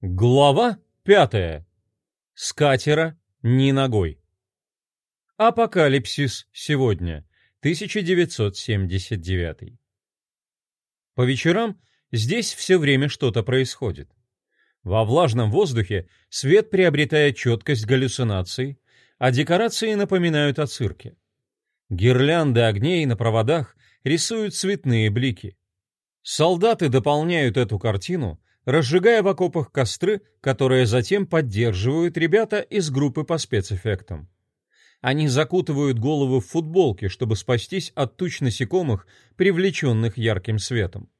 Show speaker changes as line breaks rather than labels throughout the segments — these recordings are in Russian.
Глава пятая. С катера ни ногой. Апокалипсис сегодня, 1979. По вечерам здесь все время что-то происходит. Во влажном воздухе свет приобретает четкость галлюцинаций, а декорации напоминают о цирке. Гирлянды огней на проводах рисуют цветные блики. Солдаты дополняют эту картину разжигая в окопах костры, которые затем поддерживают ребята из группы по спецэффектам. Они закутывают головы в футболки, чтобы спастись от туч насекомых, привлеченных ярким светом.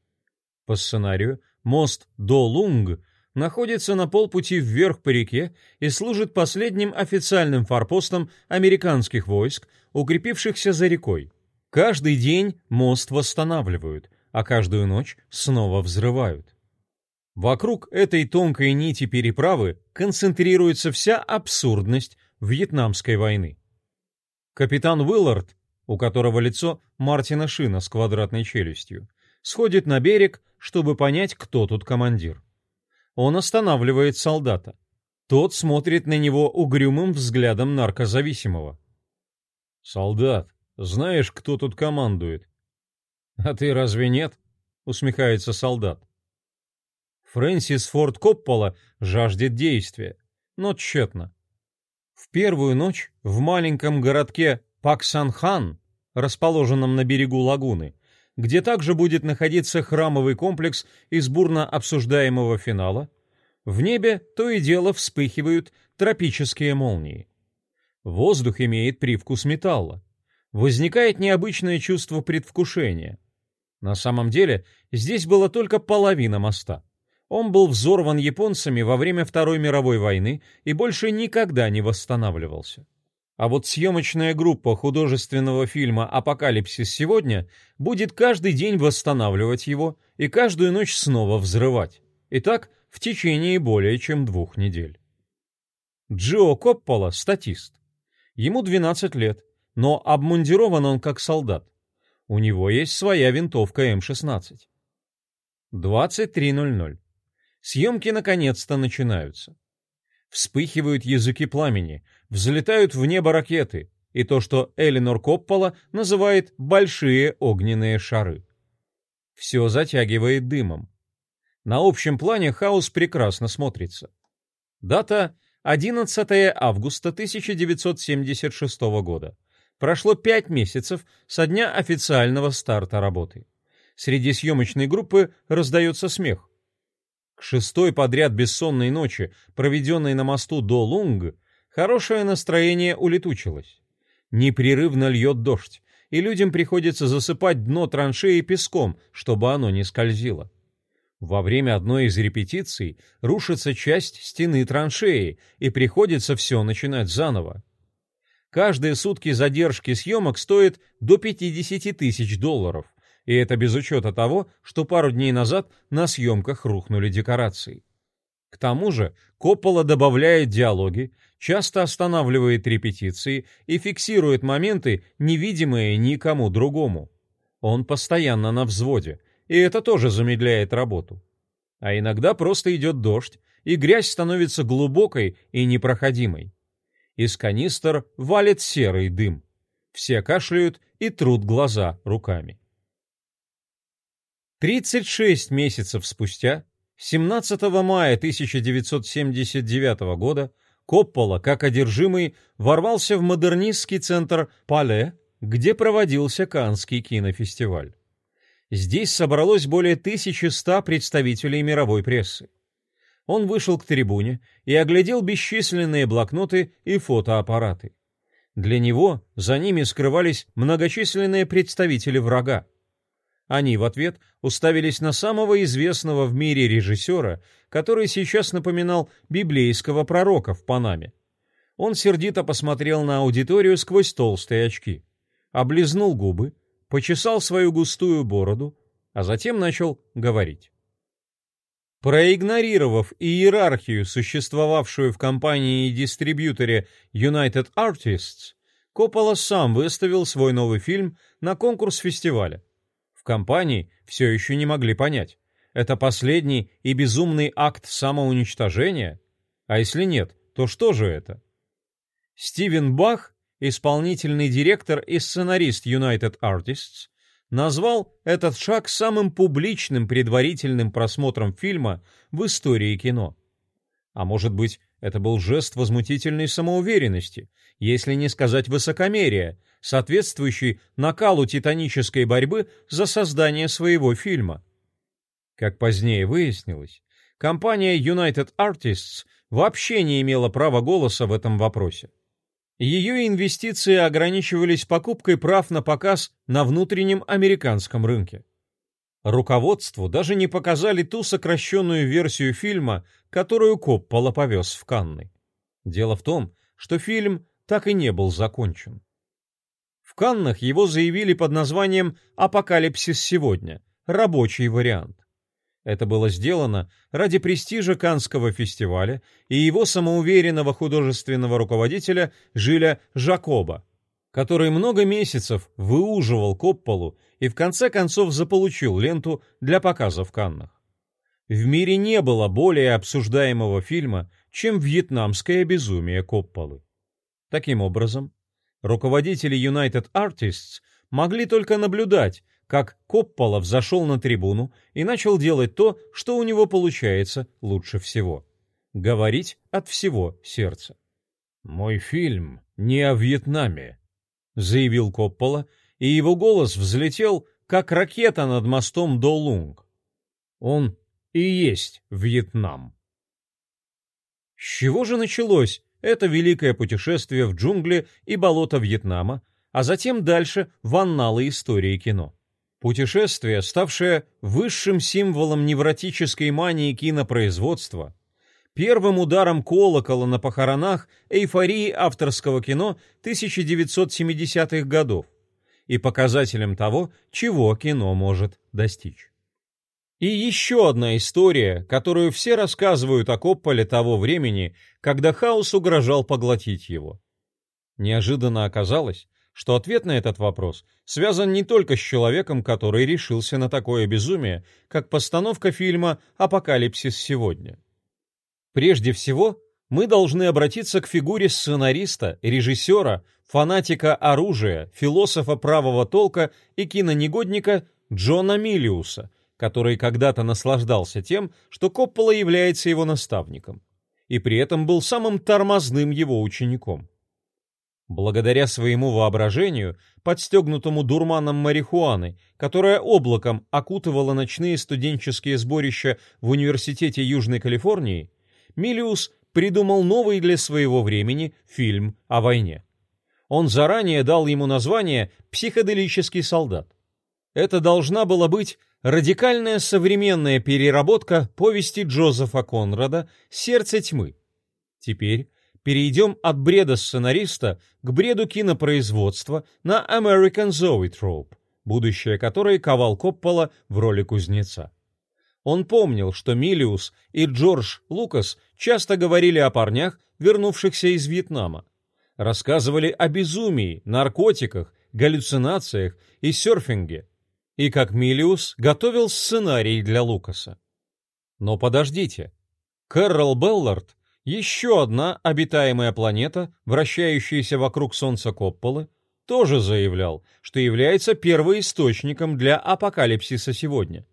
По сценарию, мост До-Лунг находится на полпути вверх по реке и служит последним официальным форпостом американских войск, укрепившихся за рекой. Каждый день мост восстанавливают, а каждую ночь снова взрывают. Вокруг этой тонкой нити переправы концентрируется вся абсурдность Вьетнамской войны. Капитан Уиллард, у которого лицо Мартина Шина с квадратной челюстью, сходит на берег, чтобы понять, кто тут командир. Он останавливает солдата. Тот смотрит на него угрюмым взглядом наркозависимого. «Солдат, знаешь, кто тут командует?» «А ты разве нет?» — усмехается солдат. Фрэнсис Форд Коппола жаждет действия, но тщетно. В первую ночь в маленьком городке Паксанхан, расположенном на берегу лагуны, где также будет находиться храмовый комплекс из бурно обсуждаемого финала, в небе то и дело вспыхивают тропические молнии. Воздух имеет привкус металла. Возникает необычное чувство предвкушения. На самом деле здесь была только половина моста. Он был взорван японцами во время Второй мировой войны и больше никогда не восстанавливался. А вот съемочная группа художественного фильма «Апокалипсис сегодня» будет каждый день восстанавливать его и каждую ночь снова взрывать. И так в течение более чем двух недель. Джио Коппола – статист. Ему 12 лет, но обмундирован он как солдат. У него есть своя винтовка М-16. 23.00. Съемки наконец-то начинаются. Вспыхивают языки пламени, взлетают в небо ракеты, и то, что Эленор Коппола называет «большие огненные шары». Все затягивает дымом. На общем плане хаос прекрасно смотрится. Дата 11 августа 1976 года. Прошло пять месяцев со дня официального старта работы. Среди съемочной группы раздается смех. К шестой подряд бессонной ночи, проведенной на мосту до Лунг, хорошее настроение улетучилось. Непрерывно льет дождь, и людям приходится засыпать дно траншеи песком, чтобы оно не скользило. Во время одной из репетиций рушится часть стены траншеи, и приходится все начинать заново. Каждые сутки задержки съемок стоит до 50 тысяч долларов и это без учета того, что пару дней назад на съемках рухнули декорации. К тому же Коппола добавляет диалоги, часто останавливает репетиции и фиксирует моменты, невидимые никому другому. Он постоянно на взводе, и это тоже замедляет работу. А иногда просто идет дождь, и грязь становится глубокой и непроходимой. Из канистр валит серый дым. Все кашляют и трут глаза руками. 36 месяцев спустя, 17 мая 1979 года, Коппола, как одержимый, ворвался в модернистский центр Пале, где проводился Каннский кинофестиваль. Здесь собралось более 1100 представителей мировой прессы. Он вышел к трибуне и оглядел бесчисленные блокноты и фотоаппараты. Для него за ними скрывались многочисленные представители врага. Они в ответ уставились на самого известного в мире режиссера, который сейчас напоминал библейского пророка в Панаме. Он сердито посмотрел на аудиторию сквозь толстые очки, облизнул губы, почесал свою густую бороду, а затем начал говорить. Проигнорировав иерархию, существовавшую в компании и дистрибьюторе United Artists, Коппола сам выставил свой новый фильм на конкурс фестиваля. В компании все еще не могли понять, это последний и безумный акт самоуничтожения? А если нет, то что же это? Стивен Бах, исполнительный директор и сценарист United Artists, назвал этот шаг самым публичным предварительным просмотром фильма в истории кино. А может быть, это был жест возмутительной самоуверенности, если не сказать высокомерия, соответствующий накалу титанической борьбы за создание своего фильма. Как позднее выяснилось, компания United Artists вообще не имела права голоса в этом вопросе. Ее инвестиции ограничивались покупкой прав на показ на внутреннем американском рынке. Руководству даже не показали ту сокращенную версию фильма, которую Коппола повез в Канны. Дело в том, что фильм так и не был закончен. В Каннах его заявили под названием «Апокалипсис сегодня» — рабочий вариант. Это было сделано ради престижа Канского фестиваля и его самоуверенного художественного руководителя Жиля Жакоба, который много месяцев выуживал Копполу и в конце концов заполучил ленту для показа в Каннах. В мире не было более обсуждаемого фильма, чем «Вьетнамское безумие Копполы». Таким образом, руководители United Artists могли только наблюдать, как Коппола взошел на трибуну и начал делать то, что у него получается лучше всего — говорить от всего сердца. «Мой фильм не о Вьетнаме», — заявил Коппола, и его голос взлетел, как ракета над мостом Долунг. «Он и есть Вьетнам». С чего же началось это великое путешествие в джунгли и болото Вьетнама, а затем дальше в анналы истории кино? Путешествие, ставшее высшим символом невротической мании кинопроизводства, первым ударом колокола на похоронах эйфории авторского кино 1970-х годов и показателем того, чего кино может достичь. И еще одна история, которую все рассказывают о Копполе того времени, когда хаос угрожал поглотить его. Неожиданно оказалось, что ответ на этот вопрос связан не только с человеком, который решился на такое безумие, как постановка фильма «Апокалипсис сегодня». Прежде всего, мы должны обратиться к фигуре сценариста, режиссера, фанатика оружия, философа правого толка и кинонегодника Джона Миллиуса, который когда-то наслаждался тем, что Коппола является его наставником, и при этом был самым тормозным его учеником. Благодаря своему воображению, подстегнутому дурманом марихуаны, которая облаком окутывала ночные студенческие сборища в Университете Южной Калифорнии, Миллиус придумал новый для своего времени фильм о войне. Он заранее дал ему название «Психоделический солдат». Это должна была быть радикальная современная переработка повести Джозефа Конрада «Сердце тьмы». Теперь перейдем от бреда сценариста к бреду кинопроизводства на American Zoetrope, будущее которой ковал Коппола в роли кузнеца. Он помнил, что Миллиус и Джордж Лукас часто говорили о парнях, вернувшихся из Вьетнама. Рассказывали о безумии, наркотиках, галлюцинациях и серфинге. И как Миллиус готовил сценарий для Лукаса. Но подождите. Кэррол Беллард еще одна обитаемая планета, вращающаяся вокруг Солнца Копполы, тоже заявлял, что является первоисточником для апокалипсиса сегодня.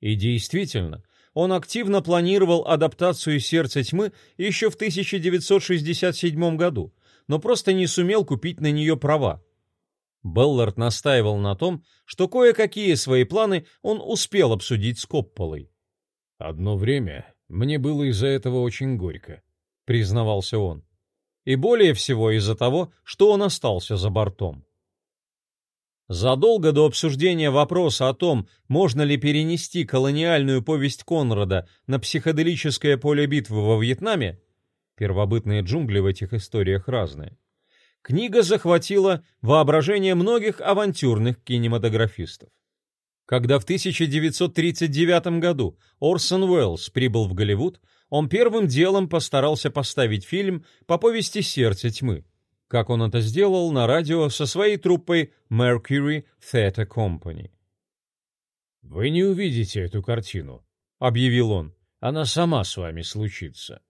И действительно, он активно планировал адаптацию «Сердца тьмы» еще в 1967 году, но просто не сумел купить на нее права. Беллард настаивал на том, что кое-какие свои планы он успел обсудить с Копполой. «Одно время мне было из-за этого очень горько», — признавался он. И более всего из-за того, что он остался за бортом. Задолго до обсуждения вопроса о том, можно ли перенести колониальную повесть Конрада на психоделическое поле битвы во Вьетнаме, первобытные джунгли в этих историях разные, книга захватила воображение многих авантюрных кинематографистов. Когда в 1939 году Орсон Уэллс прибыл в Голливуд, он первым делом постарался поставить фильм по повести «Сердце тьмы», как он это сделал на радио со своей труппой Mercury Theatre Company. «Вы не увидите эту картину», — объявил он. «Она сама с вами случится».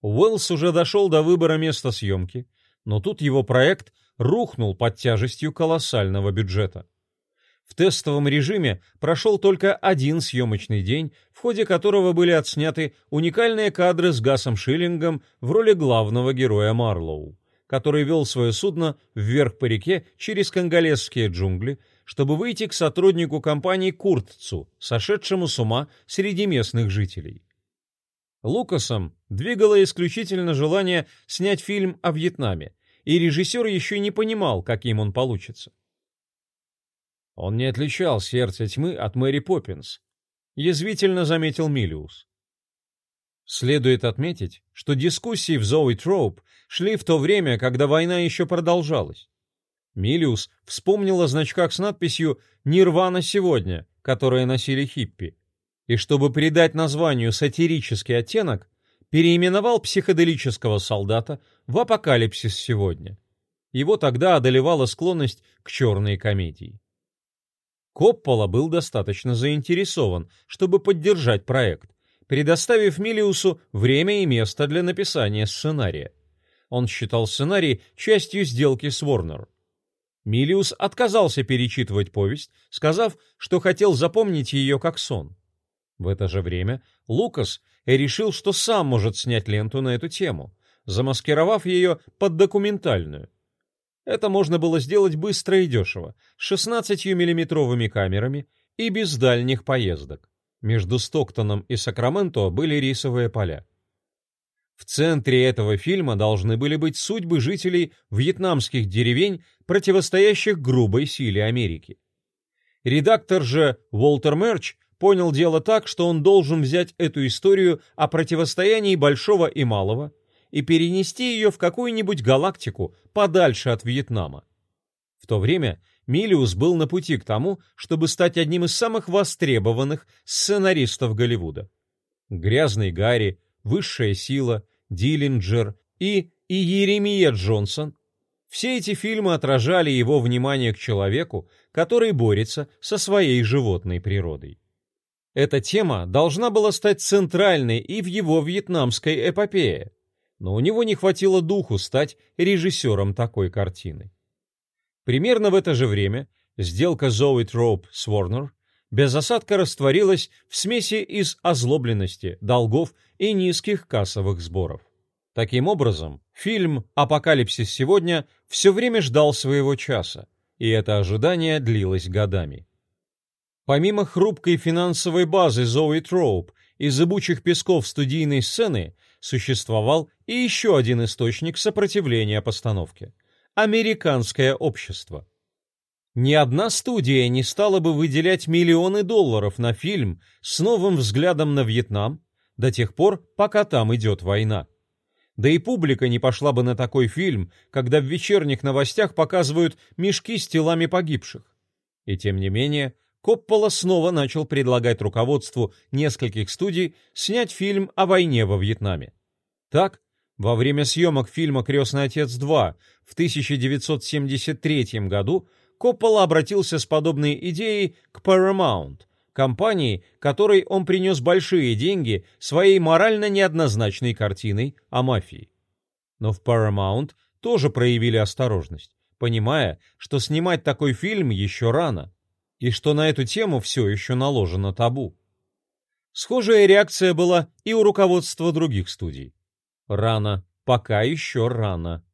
Уэллс уже дошел до выбора места съемки, но тут его проект рухнул под тяжестью колоссального бюджета. В тестовом режиме прошел только один съемочный день, в ходе которого были отсняты уникальные кадры с Гасом Шиллингом в роли главного героя Марлоу, который вел свое судно вверх по реке через конголезские джунгли, чтобы выйти к сотруднику компании Куртцу, сошедшему с ума среди местных жителей. Лукасом двигало исключительно желание снять фильм о Вьетнаме, и режиссер еще не понимал, каким он получится. Он не отличал сердце тьмы от Мэри Поппинс, язвительно заметил Миллиус. Следует отметить, что дискуссии в Зои Троуп шли в то время, когда война еще продолжалась. Миллиус вспомнил о значках с надписью «Нирвана сегодня», которые носили хиппи, и чтобы придать названию сатирический оттенок, переименовал психоделического солдата в «Апокалипсис сегодня». Его тогда одолевала склонность к черной комедии. Коппола был достаточно заинтересован, чтобы поддержать проект, предоставив Милиусу время и место для написания сценария. Он считал сценарий частью сделки с Warner. Милиус отказался перечитывать повесть, сказав, что хотел запомнить ее как сон. В это же время Лукас решил, что сам может снять ленту на эту тему, замаскировав ее под документальную – это можно было сделать быстро и дешево, с 16-миллиметровыми камерами и без дальних поездок. Между Стоктоном и Сакраменто были рисовые поля. В центре этого фильма должны были быть судьбы жителей вьетнамских деревень, противостоящих грубой силе Америки. Редактор же Уолтер Мерч понял дело так, что он должен взять эту историю о противостоянии большого и малого и перенести ее в какую-нибудь галактику подальше от Вьетнама. В то время Милиус был на пути к тому, чтобы стать одним из самых востребованных сценаристов Голливуда. «Грязный Гарри», «Высшая сила», «Диллинджер» и, и Еремия Джонсон все эти фильмы отражали его внимание к человеку, который борется со своей животной природой. Эта тема должна была стать центральной и в его вьетнамской эпопее но у него не хватило духу стать режиссером такой картины. Примерно в это же время сделка Зои Троуп с Warner без осадка растворилась в смеси из озлобленности, долгов и низких кассовых сборов. Таким образом, фильм «Апокалипсис сегодня» все время ждал своего часа, и это ожидание длилось годами. Помимо хрупкой финансовой базы Зои Троуп и зыбучих песков студийной сцены, существовал и еще один источник сопротивления постановке – американское общество. Ни одна студия не стала бы выделять миллионы долларов на фильм с новым взглядом на Вьетнам до тех пор, пока там идет война. Да и публика не пошла бы на такой фильм, когда в вечерних новостях показывают мешки с телами погибших. И тем не менее, Коппола снова начал предлагать руководству нескольких студий снять фильм о войне во Вьетнаме. Так, во время съемок фильма «Крестный отец 2» в 1973 году Коппола обратился с подобной идеей к Paramount, компании, которой он принес большие деньги своей морально неоднозначной картиной о мафии. Но в Paramount тоже проявили осторожность, понимая, что снимать такой фильм еще рано – и что на эту тему все еще наложено табу. Схожая реакция была и у руководства других студий. Рано, пока еще рано.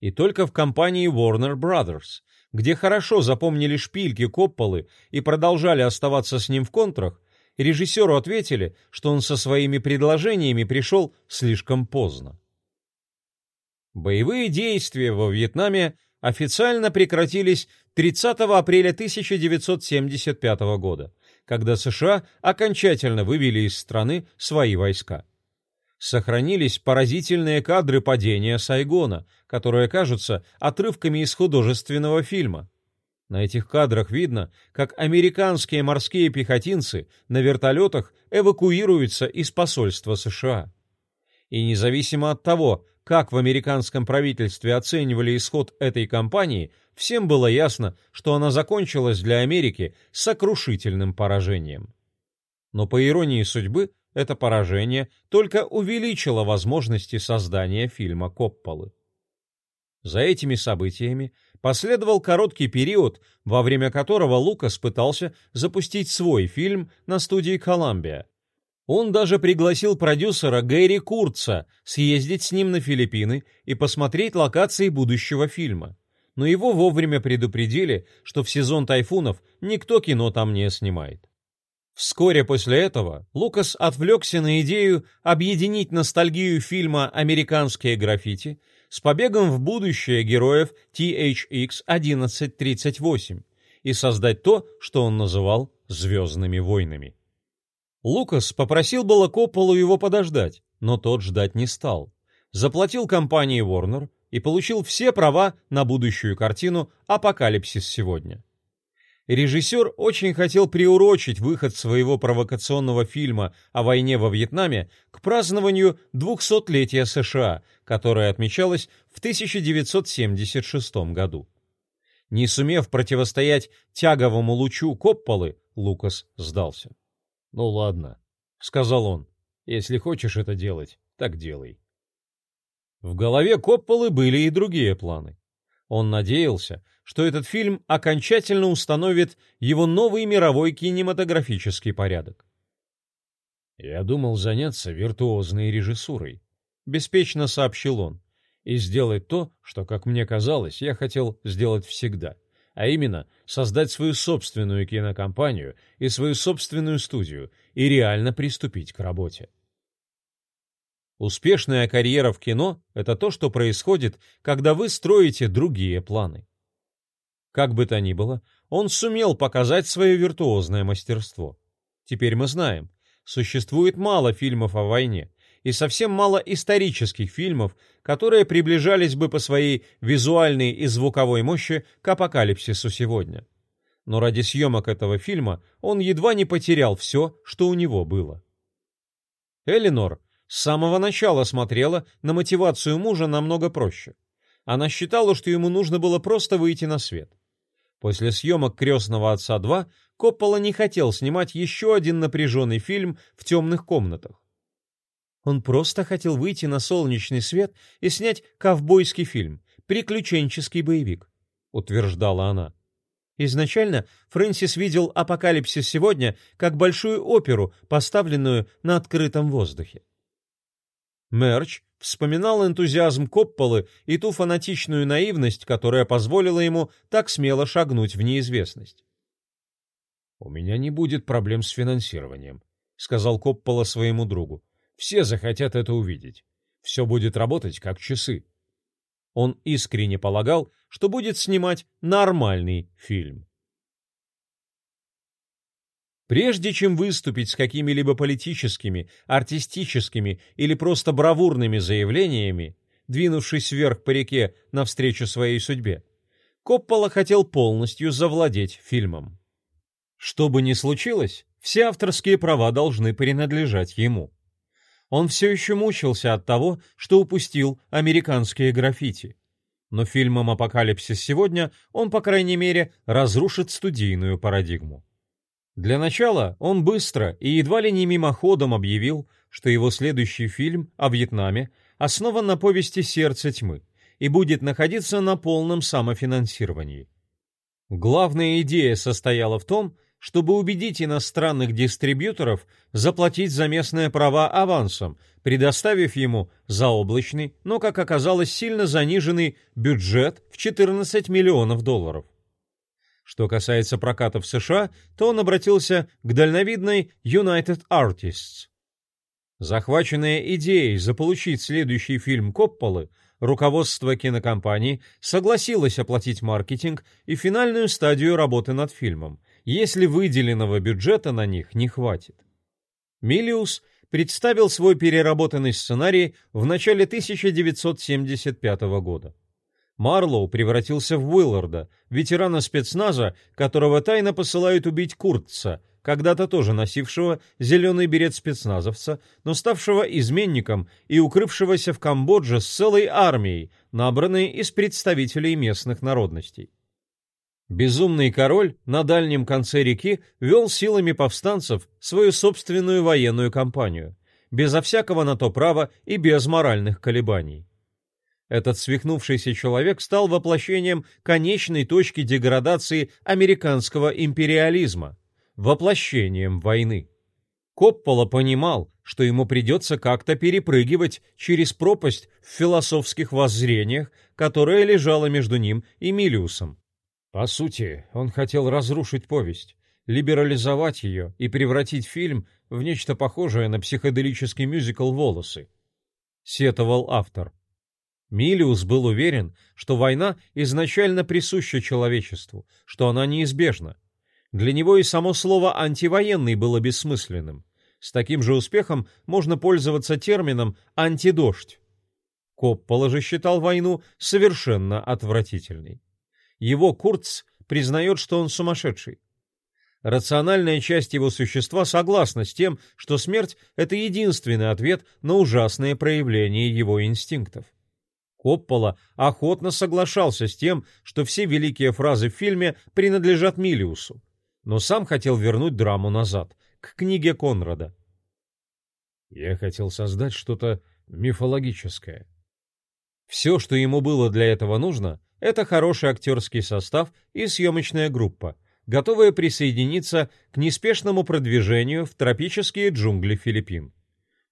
И только в компании Warner Brothers, где хорошо запомнили шпильки Копполы и продолжали оставаться с ним в контрах, режиссеру ответили, что он со своими предложениями пришел слишком поздно. Боевые действия во Вьетнаме официально прекратились 30 апреля 1975 года, когда США окончательно вывели из страны свои войска. Сохранились поразительные кадры падения Сайгона, которые кажутся отрывками из художественного фильма. На этих кадрах видно, как американские морские пехотинцы на вертолетах эвакуируются из посольства США. И независимо от того, как в американском правительстве оценивали исход этой кампании, всем было ясно, что она закончилась для Америки сокрушительным поражением. Но по иронии судьбы, это поражение только увеличило возможности создания фильма Копполы. За этими событиями последовал короткий период, во время которого Лукас пытался запустить свой фильм на студии Columbia. Он даже пригласил продюсера Гэри Курца съездить с ним на Филиппины и посмотреть локации будущего фильма. Но его вовремя предупредили, что в сезон тайфунов никто кино там не снимает. Вскоре после этого Лукас отвлекся на идею объединить ностальгию фильма «Американские граффити» с побегом в будущее героев THX-1138 и создать то, что он называл «Звездными войнами». Лукас попросил было Копполу его подождать, но тот ждать не стал. Заплатил компании Warner и получил все права на будущую картину «Апокалипсис сегодня». Режиссер очень хотел приурочить выход своего провокационного фильма о войне во Вьетнаме к празднованию 200-летия США, которое отмечалось в 1976 году. Не сумев противостоять тяговому лучу Копполы, Лукас сдался. «Ну ладно», — сказал он, — «если хочешь это делать, так делай». В голове Копполы были и другие планы. Он надеялся, что этот фильм окончательно установит его новый мировой кинематографический порядок. «Я думал заняться виртуозной режиссурой», — беспечно сообщил он, «и сделать то, что, как мне казалось, я хотел сделать всегда, а именно создать свою собственную кинокомпанию и свою собственную студию и реально приступить к работе». Успешная карьера в кино – это то, что происходит, когда вы строите другие планы. Как бы то ни было, он сумел показать свое виртуозное мастерство. Теперь мы знаем, существует мало фильмов о войне и совсем мало исторических фильмов, которые приближались бы по своей визуальной и звуковой мощи к апокалипсису сегодня. Но ради съемок этого фильма он едва не потерял все, что у него было. Эленор с самого начала смотрела на мотивацию мужа намного проще. Она считала, что ему нужно было просто выйти на свет. После съемок «Крестного отца 2» Коппола не хотел снимать еще один напряженный фильм в темных комнатах. Он просто хотел выйти на солнечный свет и снять ковбойский фильм, приключенческий боевик, утверждала она. Изначально Фрэнсис видел «Апокалипсис сегодня» как большую оперу, поставленную на открытом воздухе. Мерч вспоминал энтузиазм Копполы и ту фанатичную наивность, которая позволила ему так смело шагнуть в неизвестность. «У меня не будет проблем с финансированием», — сказал Коппола своему другу. «Все захотят это увидеть. Все будет работать как часы». Он искренне полагал, что будет снимать нормальный фильм. Прежде чем выступить с какими-либо политическими, артистическими или просто бравурными заявлениями, двинувшись вверх по реке навстречу своей судьбе, Коппола хотел полностью завладеть фильмом. Что бы ни случилось, все авторские права должны принадлежать ему. Он все еще мучился от того, что упустил американские граффити. Но фильмом «Апокалипсис сегодня» он, по крайней мере, разрушит студийную парадигму. Для начала он быстро и едва ли не мимоходом объявил, что его следующий фильм о Вьетнаме основан на повести «Сердце тьмы» и будет находиться на полном самофинансировании. Главная идея состояла в том, чтобы убедить иностранных дистрибьюторов заплатить за местные права авансом, предоставив ему заоблачный, но, как оказалось, сильно заниженный бюджет в 14 миллионов долларов. Что касается проката в США, то он обратился к дальновидной United Artists. Захваченная идеей заполучить следующий фильм Копполы, руководство кинокомпании согласилось оплатить маркетинг и финальную стадию работы над фильмом, если выделенного бюджета на них не хватит. Миллиус представил свой переработанный сценарий в начале 1975 года. Марлоу превратился в Уилларда, ветерана спецназа, которого тайно посылают убить Куртца, когда-то тоже носившего зеленый берет спецназовца, но ставшего изменником и укрывшегося в Камбодже с целой армией, набранной из представителей местных народностей. Безумный король на дальнем конце реки вел силами повстанцев свою собственную военную кампанию, безо всякого на то права и без моральных колебаний. Этот свихнувшийся человек стал воплощением конечной точки деградации американского империализма, воплощением войны. Коппола понимал, что ему придется как-то перепрыгивать через пропасть в философских воззрениях, которая лежала между ним и Милиусом. По сути, он хотел разрушить повесть, либерализовать ее и превратить фильм в нечто похожее на психоделический мюзикл «Волосы», — сетовал автор. Милиус был уверен, что война изначально присуща человечеству, что она неизбежна. Для него и само слово «антивоенный» было бессмысленным. С таким же успехом можно пользоваться термином «антидождь». Коппола же считал войну совершенно отвратительной. Его Курц признает, что он сумасшедший. Рациональная часть его существа согласна с тем, что смерть – это единственный ответ на ужасные проявления его инстинктов. Коппола охотно соглашался с тем, что все великие фразы в фильме принадлежат Милиусу, но сам хотел вернуть драму назад, к книге Конрада. Я хотел создать что-то мифологическое. Все, что ему было для этого нужно, это хороший актерский состав и съемочная группа, готовая присоединиться к неспешному продвижению в тропические джунгли Филиппин.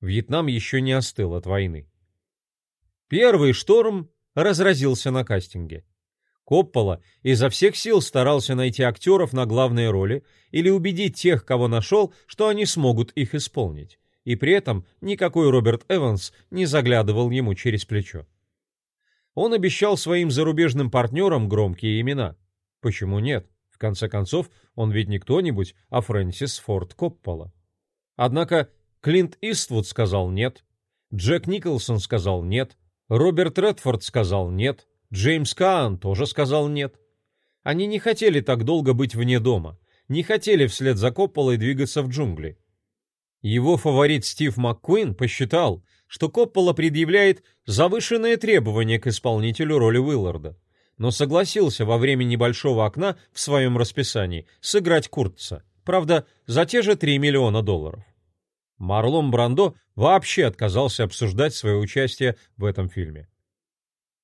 Вьетнам еще не остыл от войны. Первый шторм разразился на кастинге. Коппола изо всех сил старался найти актеров на главные роли или убедить тех, кого нашел, что они смогут их исполнить. И при этом никакой Роберт Эванс не заглядывал ему через плечо. Он обещал своим зарубежным партнерам громкие имена. Почему нет? В конце концов, он ведь не кто-нибудь, а Фрэнсис Форд Коппола. Однако Клинт Иствуд сказал нет, Джек Николсон сказал нет, Роберт Редфорд сказал нет, Джеймс Каан тоже сказал нет. Они не хотели так долго быть вне дома, не хотели вслед за Копполой двигаться в джунгли. Его фаворит Стив МакКуин посчитал, что Коппола предъявляет завышенные требования к исполнителю роли Уилларда, но согласился во время небольшого окна в своем расписании сыграть Куртца, правда, за те же 3 миллиона долларов. Марлон Брандо вообще отказался обсуждать свое участие в этом фильме.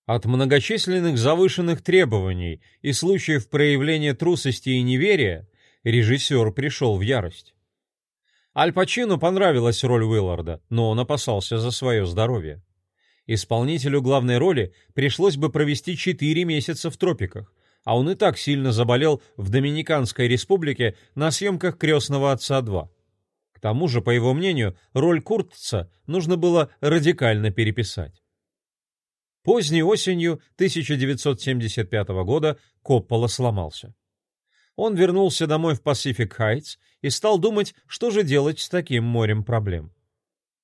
От многочисленных завышенных требований и случаев проявления трусости и неверия режиссер пришел в ярость. Аль Пачино понравилась роль Уилларда, но он опасался за свое здоровье. Исполнителю главной роли пришлось бы провести 4 месяца в тропиках, а он и так сильно заболел в Доминиканской республике на съемках «Крестного отца 2» тому же, по его мнению, роль Куртца нужно было радикально переписать. Поздней осенью 1975 года Коппола сломался. Он вернулся домой в Пасифик Хайтс и стал думать, что же делать с таким морем проблем.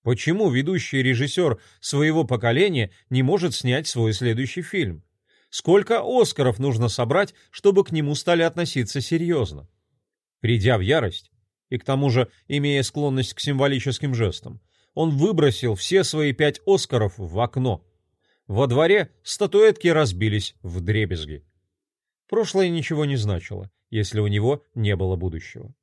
Почему ведущий режиссер своего поколения не может снять свой следующий фильм? Сколько Оскаров нужно собрать, чтобы к нему стали относиться серьезно? Придя в ярость, и к тому же имея склонность к символическим жестам, он выбросил все свои пять Оскаров в окно. Во дворе статуэтки разбились в дребезги. Прошлое ничего не значило, если у него не было будущего.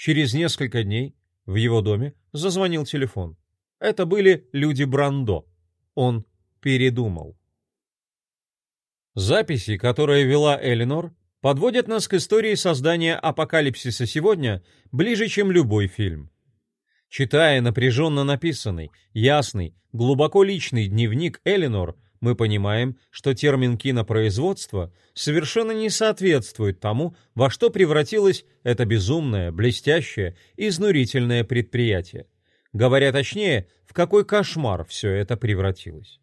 Через несколько дней в его доме зазвонил телефон. Это были люди Брандо. Он передумал. Записи, которые вела Элинор, подводят нас к истории создания апокалипсиса сегодня ближе, чем любой фильм. Читая напряженно написанный, ясный, глубоко личный дневник Эленор, мы понимаем, что термин кинопроизводство совершенно не соответствует тому, во что превратилось это безумное, блестящее, изнурительное предприятие. Говоря точнее, в какой кошмар все это превратилось.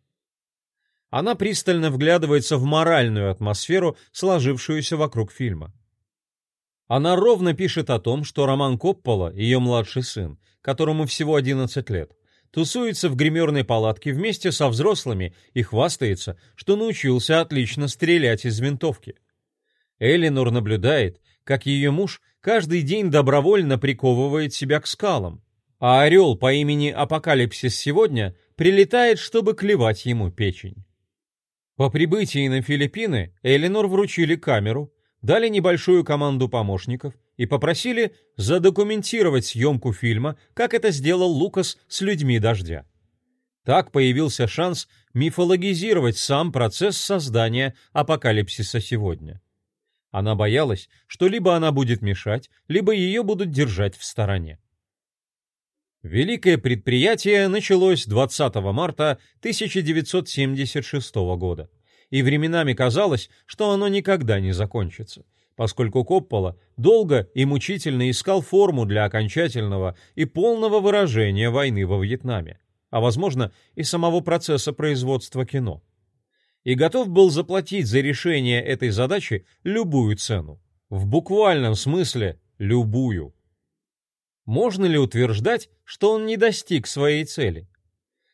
Она пристально вглядывается в моральную атмосферу, сложившуюся вокруг фильма. Она ровно пишет о том, что Роман Коппола, ее младший сын, которому всего 11 лет, тусуется в гримерной палатке вместе со взрослыми и хвастается, что научился отлично стрелять из винтовки. Элинор наблюдает, как ее муж каждый день добровольно приковывает себя к скалам, а орел по имени Апокалипсис сегодня прилетает, чтобы клевать ему печень. По прибытии на Филиппины Элинор вручили камеру, дали небольшую команду помощников и попросили задокументировать съемку фильма, как это сделал Лукас с «Людьми дождя». Так появился шанс мифологизировать сам процесс создания апокалипсиса сегодня. Она боялась, что либо она будет мешать, либо ее будут держать в стороне. Великое предприятие началось 20 марта 1976 года, и временами казалось, что оно никогда не закончится, поскольку Коппола долго и мучительно искал форму для окончательного и полного выражения войны во Вьетнаме, а возможно и самого процесса производства кино. И готов был заплатить за решение этой задачи любую цену. В буквальном смысле любую. Можно ли утверждать, что он не достиг своей цели?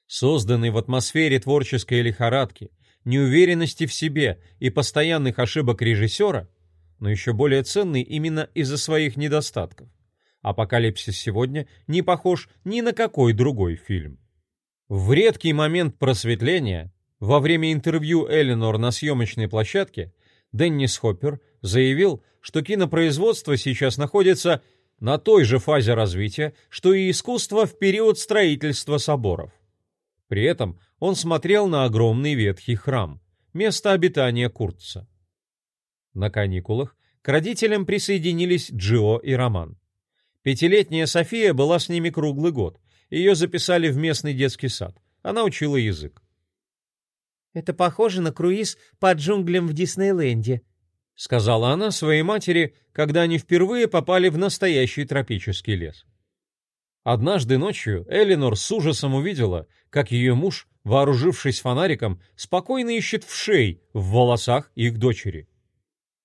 Созданный в атмосфере творческой лихорадки, неуверенности в себе и постоянных ошибок режиссера, но еще более ценный именно из-за своих недостатков. «Апокалипсис сегодня» не похож ни на какой другой фильм. В редкий момент просветления, во время интервью Эленор на съемочной площадке, Деннис Хоппер заявил, что кинопроизводство сейчас находится на той же фазе развития, что и искусство в период строительства соборов. При этом он смотрел на огромный ветхий храм, место обитания Куртца. На каникулах к родителям присоединились Джио и Роман. Пятилетняя София была с ними круглый год. Ее записали в местный детский сад. Она учила язык.
«Это похоже на круиз по джунглям в Диснейленде», —
сказала она своей матери, когда они впервые попали в настоящий тропический лес. Однажды ночью Элинор с ужасом увидела, как ее муж, вооружившись фонариком, спокойно ищет вшей в волосах их дочери.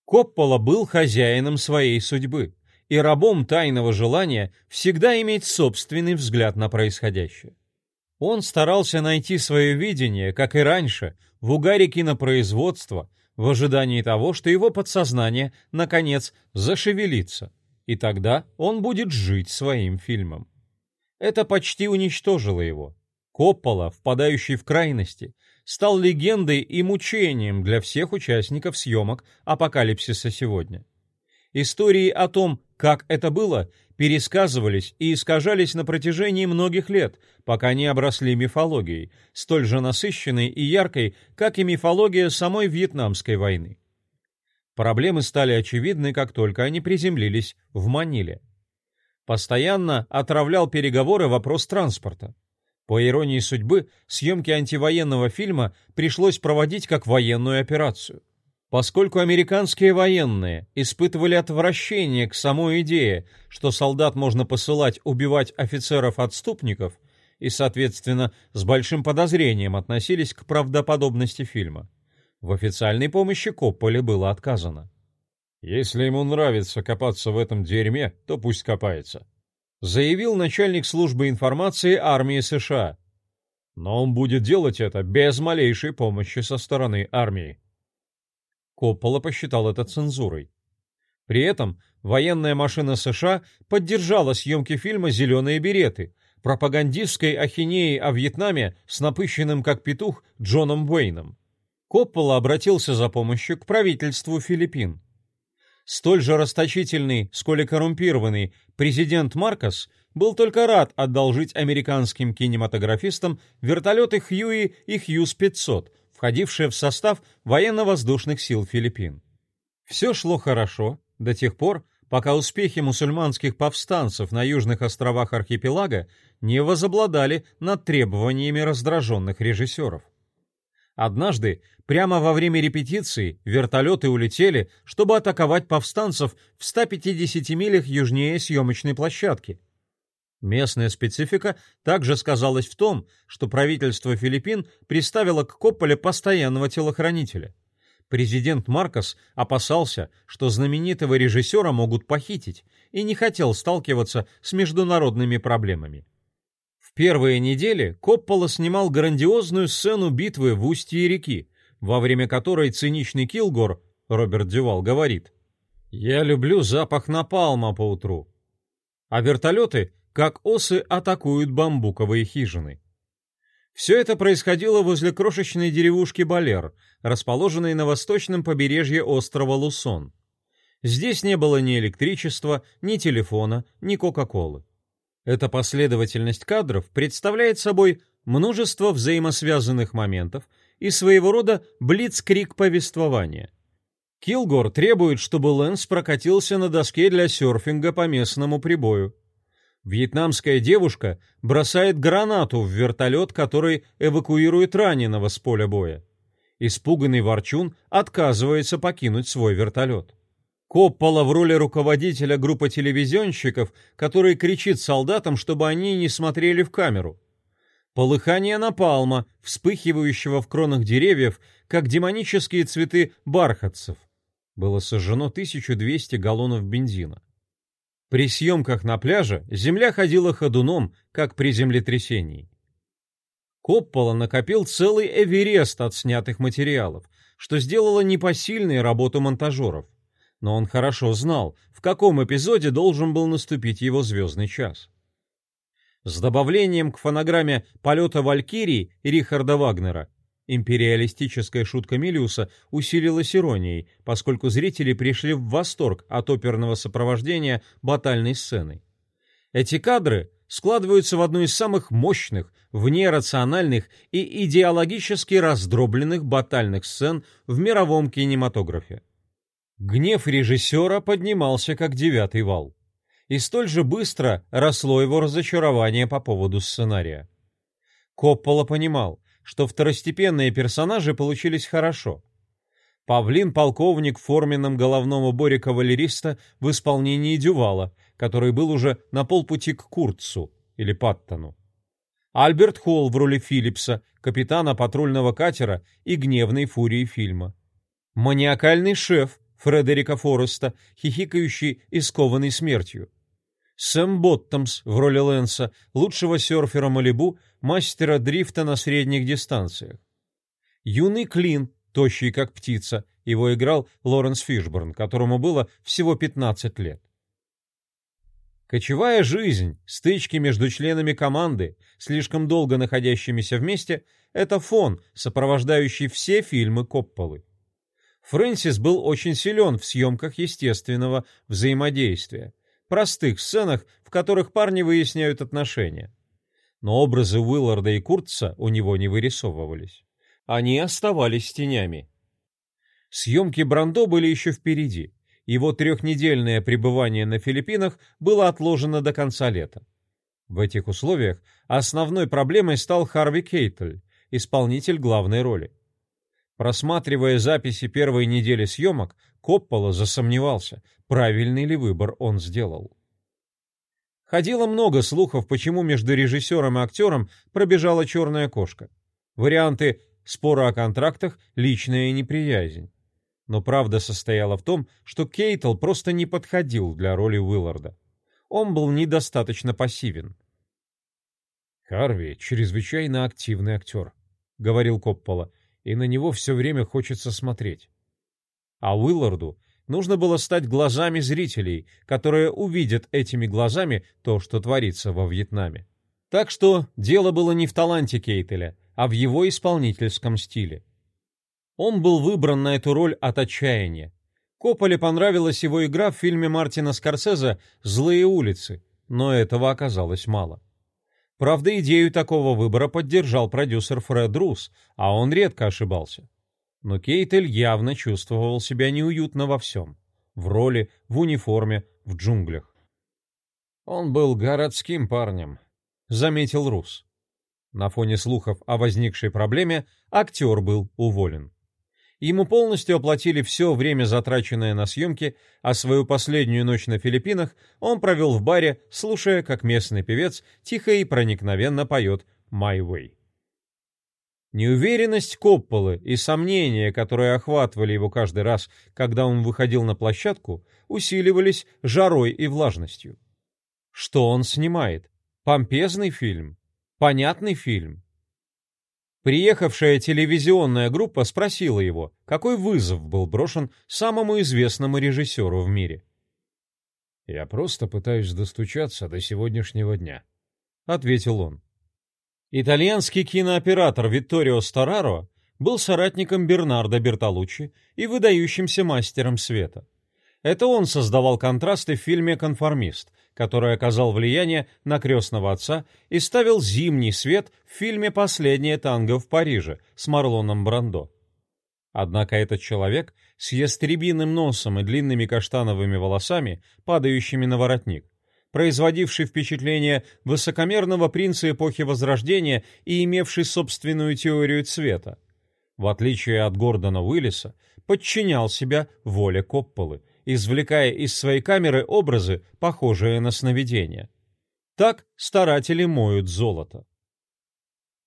Коппола был хозяином своей судьбы и рабом тайного желания всегда иметь собственный взгляд на происходящее. Он старался найти свое видение, как и раньше, в угаре кинопроизводства, в ожидании того, что его подсознание, наконец, зашевелится, и тогда он будет жить своим фильмом. Это почти уничтожило его. Коппола, впадающий в крайности, стал легендой и мучением для всех участников съемок «Апокалипсиса сегодня». Истории о том, как это было, пересказывались и искажались на протяжении многих лет, пока не обросли мифологией, столь же насыщенной и яркой, как и мифология самой Вьетнамской войны. Проблемы стали очевидны, как только они приземлились в Маниле. Постоянно отравлял переговоры вопрос транспорта. По иронии судьбы, съемки антивоенного фильма пришлось проводить как военную операцию. Поскольку американские военные испытывали отвращение к самой идее, что солдат можно посылать убивать офицеров-отступников, и, соответственно, с большим подозрением относились к правдоподобности фильма, в официальной помощи Копполе было отказано. «Если ему нравится копаться в этом дерьме, то пусть копается», заявил начальник службы информации армии США. Но он будет делать это без малейшей помощи со стороны армии. Коппола посчитал это цензурой. При этом военная машина США поддержала съемки фильма «Зеленые береты», пропагандистской ахинеей о Вьетнаме с напыщенным как петух Джоном Уэйном. Коппола обратился за помощью к правительству Филиппин. Столь же расточительный, сколь и коррумпированный президент Маркос был только рад одолжить американским кинематографистам вертолеты Хьюи и Хьюз-500, входившие в состав военно-воздушных сил Филиппин. Все шло хорошо до тех пор, пока успехи мусульманских повстанцев на южных островах архипелага не возобладали над требованиями раздраженных режиссеров. Однажды, прямо во время репетиции, вертолеты улетели, чтобы атаковать повстанцев в 150 милях южнее съемочной площадки – Местная специфика также сказалась в том, что правительство Филиппин приставило к Копполе постоянного телохранителя. Президент Маркос опасался, что знаменитого режиссера могут похитить, и не хотел сталкиваться с международными проблемами. Первые недели Коппола снимал грандиозную сцену битвы в устье реки, во время которой циничный Килгор, Роберт Дювал, говорит «Я люблю запах напалма по утру». А вертолеты как осы атакуют бамбуковые хижины. Все это происходило возле крошечной деревушки Балер, расположенной на восточном побережье острова Лусон. Здесь не было ни электричества, ни телефона, ни Кока-Колы. Эта последовательность кадров представляет собой множество взаимосвязанных моментов и своего рода блицкрик повествования. Килгор требует, чтобы Лэнс прокатился на доске для серфинга по местному прибою. Вьетнамская девушка бросает гранату в вертолет, который эвакуирует раненого с поля боя. Испуганный Ворчун отказывается покинуть свой вертолет. Коппола в роли руководителя группы телевизионщиков, который кричит солдатам, чтобы они не смотрели в камеру. Полыхание напалма, вспыхивающего в кронах деревьев, как демонические цветы бархатцев. Было сожжено 1200 галлонов бензина. При съемках на пляже земля ходила ходуном, как при землетрясении. Коппола накопил целый Эверест от снятых материалов, что сделало непосильной работу монтажеров. Но он хорошо знал, в каком эпизоде должен был наступить его звездный час. С добавлением к фонограмме полета Валькирии Рихарда Вагнера империалистическая шутка Милиуса усилилась иронией, поскольку зрители пришли в восторг от оперного сопровождения батальной сценой. Эти кадры складываются в одну из самых мощных, внерациональных и идеологически раздробленных батальных сцен в мировом кинематографе. Гнев режиссера поднимался как девятый вал. И столь же быстро росло его разочарование по поводу сценария. Коппола понимал, что второстепенные персонажи получились хорошо. Павлин-полковник в форменном головном уборе кавалериста в исполнении Дювала, который был уже на полпути к Курцу или Паттону. Альберт Холл в роли Филлипса, капитана патрульного катера и гневной фурии фильма. Маниакальный шеф Фредерика Фореста, хихикающий и скованный смертью. Сэм Боттомс в роли Лэнса, лучшего серфера Малибу, мастера дрифта на средних дистанциях. Юный Клин, тощий как птица, его играл Лоренс Фишборн, которому было всего 15 лет. Кочевая жизнь, стычки между членами команды, слишком долго находящимися вместе, это фон, сопровождающий все фильмы Копполы. Фрэнсис был очень силен в съемках естественного взаимодействия, простых сценах, в которых парни выясняют отношения. Но образы Уилларда и Куртса у него не вырисовывались. Они оставались тенями. Съемки Брандо были еще впереди. Его трехнедельное пребывание на Филиппинах было отложено до конца лета. В этих условиях основной проблемой стал Харви Кейтль, исполнитель главной роли. Просматривая записи первой недели съемок, Коппола засомневался, правильный ли выбор он сделал. Ходило много слухов, почему между режиссером и актером пробежала черная кошка. Варианты спора о контрактах, личная неприязнь. Но правда состояла в том, что Кейтл просто не подходил для роли Уилларда. Он был недостаточно пассивен. «Харви — чрезвычайно активный актер», — говорил Коппола и на него все время хочется смотреть. А Уилларду нужно было стать глазами зрителей, которые увидят этими глазами то, что творится во Вьетнаме. Так что дело было не в таланте Кейтеля, а в его исполнительском стиле. Он был выбран на эту роль от отчаяния. Копполе понравилась его игра в фильме Мартина Скорсезе «Злые улицы», но этого оказалось мало. Правда, идею такого выбора поддержал продюсер Фред Рус, а он редко ошибался. Но Кейтель явно чувствовал себя неуютно во всем. В роли, в униформе, в джунглях. Он был городским парнем, заметил Рус. На фоне слухов о возникшей проблеме актер был уволен. Ему полностью оплатили все время, затраченное на съемки, а свою последнюю ночь на Филиппинах он провел в баре, слушая, как местный певец тихо и проникновенно поет «My Way». Неуверенность Копполы и сомнения, которые охватывали его каждый раз, когда он выходил на площадку, усиливались жарой и влажностью. Что он снимает? Помпезный фильм? Понятный фильм? Приехавшая телевизионная группа спросила его, какой вызов был брошен самому известному режиссеру в мире. «Я просто пытаюсь достучаться до сегодняшнего дня», — ответил он. Итальянский кинооператор Витторио Стараро был соратником Бернардо Бертолуччи и выдающимся мастером света. Это он создавал контрасты в фильме «Конформист», который оказал влияние на крестного отца и ставил зимний свет в фильме «Последнее танго в Париже» с Марлоном Брандо. Однако этот человек с ястребиным носом и длинными каштановыми волосами, падающими на воротник, производивший впечатление высокомерного принца эпохи Возрождения и имевший собственную теорию цвета, в отличие от Гордона Уиллиса, подчинял себя воле Копполы, извлекая из своей камеры образы, похожие на сновидения. Так старатели моют золото.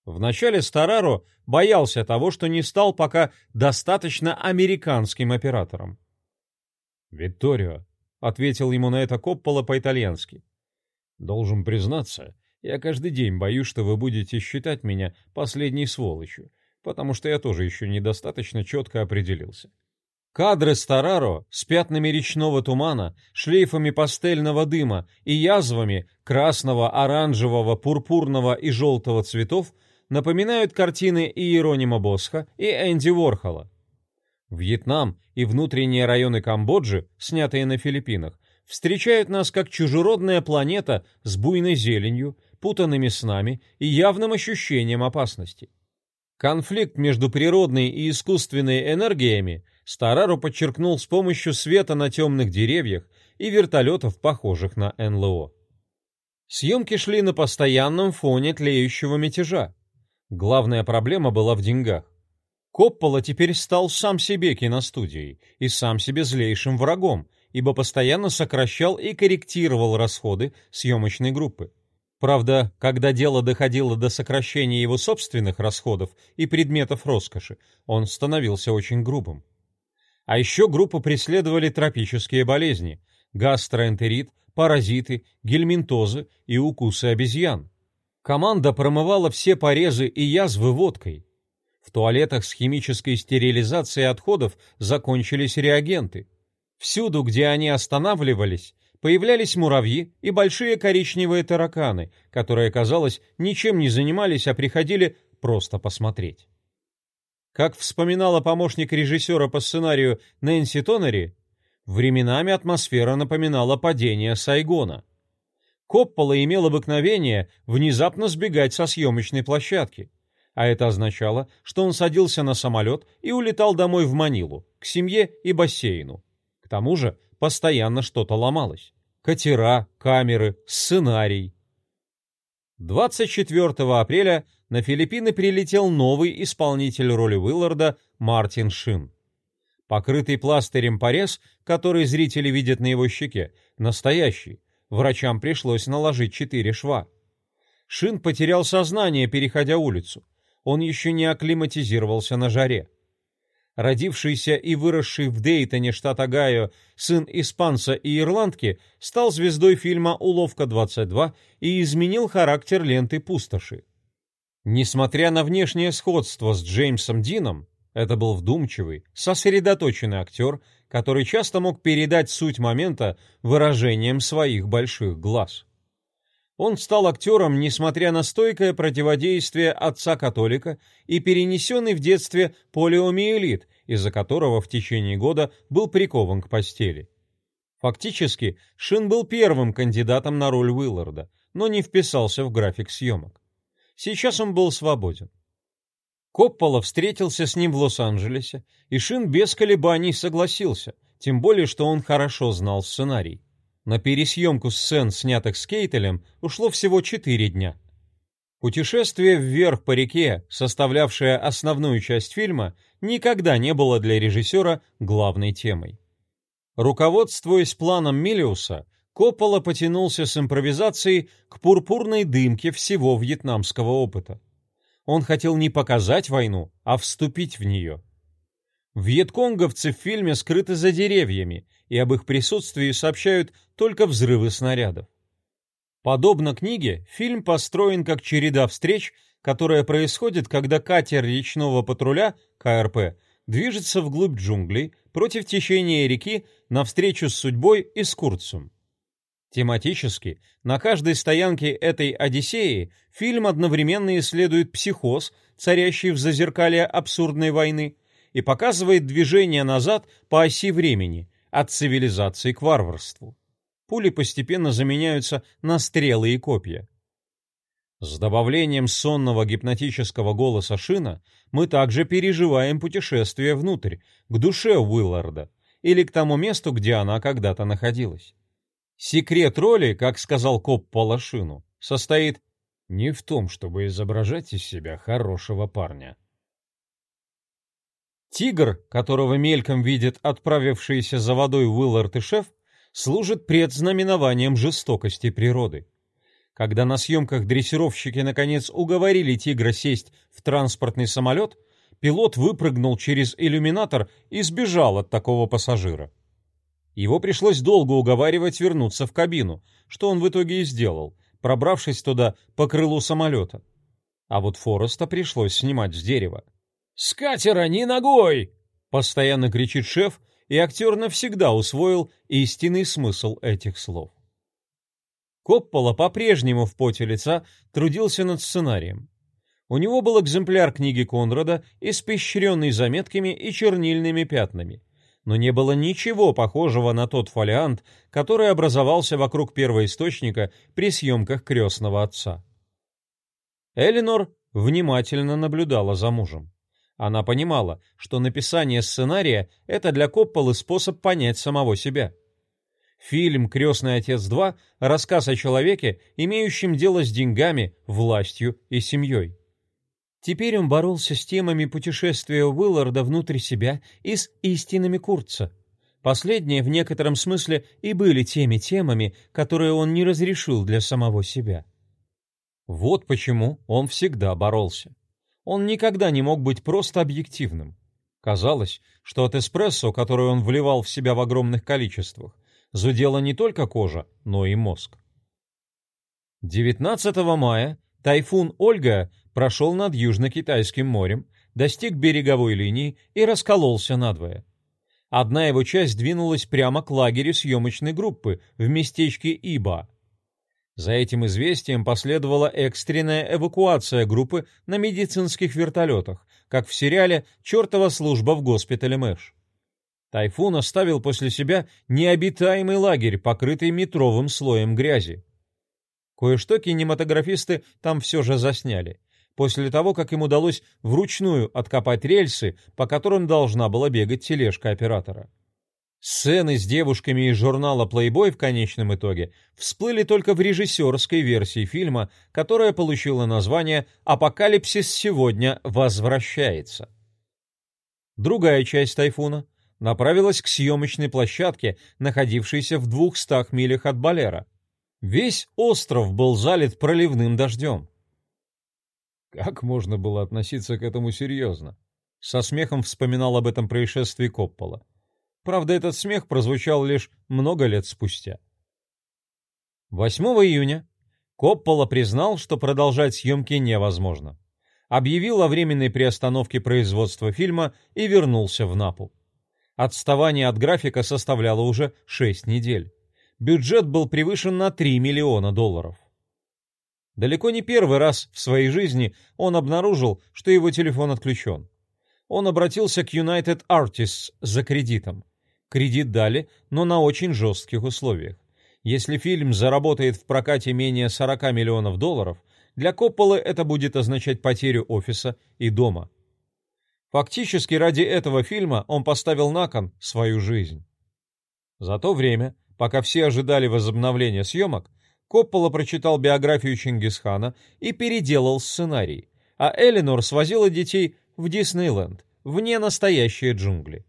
Вначале Стараро боялся того, что не стал пока достаточно американским оператором. «Витторио», — ответил ему на это Коппола по-итальянски, — «должен признаться, я каждый день боюсь, что вы будете считать меня последней сволочью, потому что я тоже еще недостаточно четко определился. Кадры Стараро с пятнами речного тумана, шлейфами пастельного дыма и язвами красного, оранжевого, пурпурного и желтого цветов напоминают картины Иеронима Босха и Энди Ворхола. Вьетнам и внутренние районы Камбоджи, снятые на Филиппинах, встречают нас как чужеродная планета с буйной зеленью, путанными снами и явным ощущением опасности. Конфликт между природной и искусственной энергиями Старару подчеркнул с помощью света на темных деревьях и вертолетов, похожих на НЛО. Съемки шли на постоянном фоне тлеющего мятежа. Главная проблема была в деньгах. Коппола теперь стал сам себе киностудией и сам себе злейшим врагом, ибо постоянно сокращал и корректировал расходы съемочной группы. Правда, когда дело доходило до сокращения его собственных расходов и предметов роскоши, он становился очень грубым. А еще группу преследовали тропические болезни – гастроэнтерит, паразиты, гельминтозы и укусы обезьян. Команда промывала все порезы и язвы водкой. В туалетах с химической стерилизацией отходов закончились реагенты. Всюду, где они останавливались, появлялись муравьи и большие коричневые тараканы, которые, казалось, ничем не занимались, а приходили просто посмотреть. Как вспоминала помощник режиссера по сценарию Нэнси Тоннери, временами атмосфера напоминала падение Сайгона. Коппола имел обыкновение внезапно сбегать со съемочной площадки, а это означало, что он садился на самолет и улетал домой в Манилу, к семье и бассейну. К тому же постоянно что-то ломалось. Катера, камеры, сценарий. 24 апреля на Филиппины прилетел новый исполнитель роли Уилларда Мартин Шин. Покрытый пластырем порез, который зрители видят на его щеке, настоящий. Врачам пришлось наложить четыре шва. Шин потерял сознание, переходя улицу. Он еще не акклиматизировался на жаре родившийся и выросший в Дейтоне, штат Огайо, сын испанца и ирландки, стал звездой фильма «Уловка-22» и изменил характер ленты «Пустоши». Несмотря на внешнее сходство с Джеймсом Дином, это был вдумчивый, сосредоточенный актер, который часто мог передать суть момента выражением своих больших глаз. Он стал актером, несмотря на стойкое противодействие отца-католика и перенесенный в детстве полиомиелит, из-за которого в течение года был прикован к постели. Фактически, Шин был первым кандидатом на роль Уилларда, но не вписался в график съемок. Сейчас он был свободен. Коппола встретился с ним в Лос-Анджелесе, и Шин без колебаний согласился, тем более, что он хорошо знал сценарий. На пересъемку сцен, снятых с Кейтелем, ушло всего четыре дня. Путешествие вверх по реке, составлявшее основную часть фильма, никогда не было для режиссера главной темой. Руководствуясь планом Миллиуса, Коппола потянулся с импровизацией к пурпурной дымке всего вьетнамского опыта. Он хотел не показать войну, а вступить в нее. Вьетконговцы в фильме скрыты за деревьями, и об их присутствии сообщают только взрывы снарядов. Подобно книге, фильм построен как череда встреч, которая происходит, когда катер речного патруля, КРП, движется вглубь джунглей против течения реки навстречу с судьбой и с Курцем. Тематически, на каждой стоянке этой Одиссеи фильм одновременно исследует психоз, царящий в зазеркалье абсурдной войны, и показывает движение назад по оси времени, от цивилизации к варварству. Пули постепенно заменяются на стрелы и копья. С добавлением сонного гипнотического голоса Шина мы также переживаем путешествие внутрь, к душе Уилларда, или к тому месту, где она когда-то находилась. Секрет роли, как сказал коп Шину, состоит не в том, чтобы изображать из себя хорошего парня. Тигр, которого мельком видят отправившиеся за водой Уиллард и шеф, служит предзнаменованием жестокости природы. Когда на съемках дрессировщики наконец уговорили тигра сесть в транспортный самолет, пилот выпрыгнул через иллюминатор и сбежал от такого пассажира. Его пришлось долго уговаривать вернуться в кабину, что он в итоге и сделал, пробравшись туда по крылу самолета. А вот Фореста пришлось снимать с дерева. «С катера ни ногой!» — постоянно кричит шеф, и актер навсегда усвоил истинный смысл этих слов. Коппола по-прежнему в поте лица трудился над сценарием. У него был экземпляр книги Конрада, испещренный заметками и чернильными пятнами, но не было ничего похожего на тот фолиант, который образовался вокруг первоисточника при съемках «Крестного отца». Элинор внимательно наблюдала за мужем. Она понимала, что написание сценария — это для Копполы способ понять самого себя. Фильм «Крестный отец 2» — рассказ о человеке, имеющем дело с деньгами, властью и семьей. Теперь он боролся с темами путешествия Уилларда внутрь себя и с истинами Курца. Последние в некотором смысле и были теми темами, которые он не разрешил для самого себя. Вот почему он всегда боролся. Он никогда не мог быть просто объективным. Казалось, что от эспрессо, который он вливал в себя в огромных количествах, зудела не только кожа, но и мозг. 19 мая тайфун Ольга прошел над Южно-Китайским морем, достиг береговой линии и раскололся надвое. Одна его часть двинулась прямо к лагерю съемочной группы в местечке Иба. За этим известием последовала экстренная эвакуация группы на медицинских вертолетах, как в сериале «Чертова служба в госпитале Мэш». Тайфун оставил после себя необитаемый лагерь, покрытый метровым слоем грязи. Кое-что кинематографисты там все же засняли, после того, как им удалось вручную откопать рельсы, по которым должна была бегать тележка оператора. Сцены с девушками из журнала Playboy в конечном итоге всплыли только в режиссерской версии фильма, которая получила название «Апокалипсис сегодня возвращается». Другая часть «Тайфуна» направилась к съемочной площадке, находившейся в двухстах милях от Балера. Весь остров был залит проливным дождем. Как можно было относиться к этому серьезно? Со смехом вспоминал об этом происшествии Коппола. Правда, этот смех прозвучал лишь много лет спустя. 8 июня Коппола признал, что продолжать съемки невозможно. Объявил о временной приостановке производства фильма и вернулся в Напу. Отставание от графика составляло уже 6 недель. Бюджет был превышен на 3 миллиона долларов. Далеко не первый раз в своей жизни он обнаружил, что его телефон отключен. Он обратился к United Artists за кредитом. Кредит дали, но на очень жестких условиях. Если фильм заработает в прокате менее 40 миллионов долларов, для Копполы это будет означать потерю офиса и дома. Фактически ради этого фильма он поставил на кон свою жизнь. За то время, пока все ожидали возобновления съемок, Коппола прочитал биографию Чингисхана и переделал сценарий, а Эленор свозила детей в Диснейленд, вне настоящие джунгли.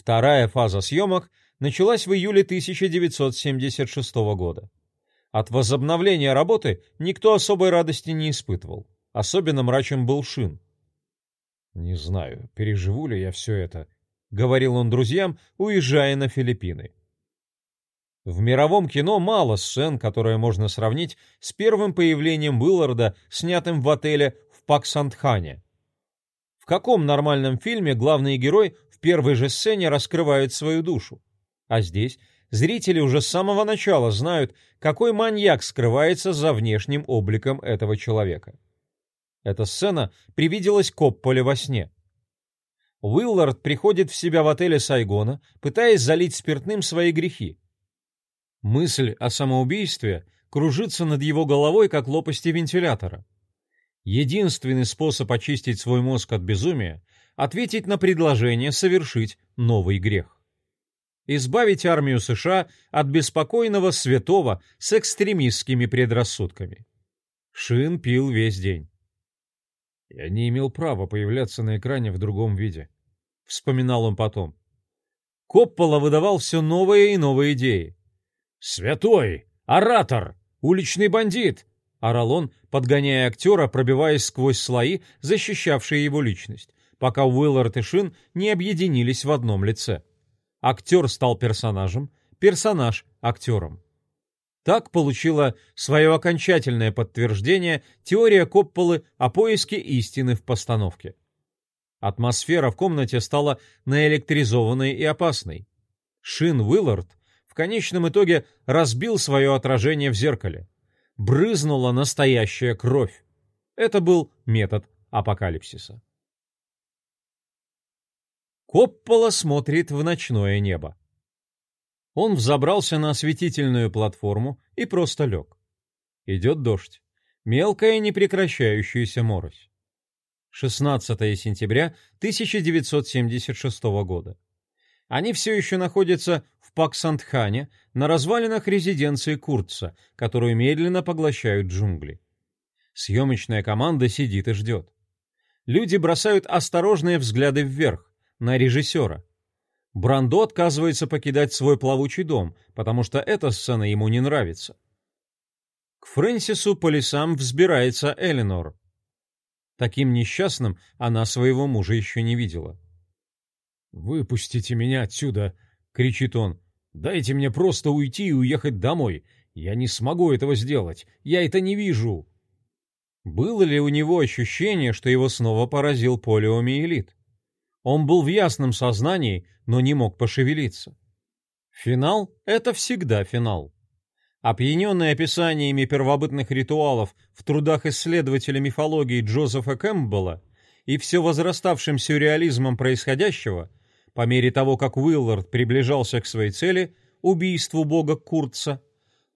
Вторая фаза съемок началась в июле 1976 года. От возобновления работы никто особой радости не испытывал. Особенно мрачен был Шин, «Не знаю, переживу ли я все это», — говорил он друзьям, уезжая на Филиппины. В мировом кино мало сцен, которые можно сравнить с первым появлением Уилларда, снятым в отеле в Паксантхане. В каком нормальном фильме главный герой первой же сцене раскрывает свою душу? А здесь зрители уже с самого начала знают, какой маньяк скрывается за внешним обликом этого человека. Эта сцена привиделась Копполе во сне. Уиллард приходит в себя в отеле Сайгона, пытаясь залить спиртным свои грехи. Мысль о самоубийстве кружится над его головой, как лопасти вентилятора. Единственный способ очистить свой мозг от безумия — ответить на предложение совершить новый грех. Избавить армию США от беспокойного святого с экстремистскими предрассудками. Шин пил весь день. Я не имел права появляться на экране в другом виде. Вспоминал он потом. Коппола выдавал все новые и новые идеи. «Святой! Оратор! Уличный бандит!» — орал он, подгоняя актера, пробиваясь сквозь слои, защищавшие его личность, пока Уиллард и Шин не объединились в одном лице. Актер стал персонажем, персонаж — актером. Так получила свое окончательное подтверждение теория Копполы о поиске истины в постановке. Атмосфера в комнате стала наэлектризованной и опасной. Шин Уиллард в конечном итоге разбил свое отражение в зеркале. Брызнула настоящая кровь. Это был метод апокалипсиса. Коппола смотрит в ночное небо. Он взобрался на осветительную платформу и просто лег. Идет дождь. Мелкая непрекращающаяся морось. 16 сентября 1976 года. Они все еще находятся в Паксантхане, на развалинах резиденции Курца, которую медленно поглощают джунгли. Съемочная команда сидит и ждет. Люди бросают осторожные взгляды вверх, на режиссера. Брандо отказывается покидать свой плавучий дом, потому что эта сцена ему не нравится. К Фрэнсису по лесам взбирается Эленор. Таким несчастным она своего мужа еще не видела. «Выпустите меня отсюда!» — кричит он. «Дайте мне просто уйти и уехать домой. Я не смогу этого сделать. Я это не вижу». Было ли у него ощущение, что его снова поразил полиомиелит? Он был в ясном сознании, но не мог пошевелиться. Финал — это всегда финал. Опьяненный описаниями первобытных ритуалов в трудах исследователя мифологии Джозефа Кэмпбелла и все возраставшим сюрреализмом происходящего, по мере того, как Уиллард приближался к своей цели, убийству бога Курца,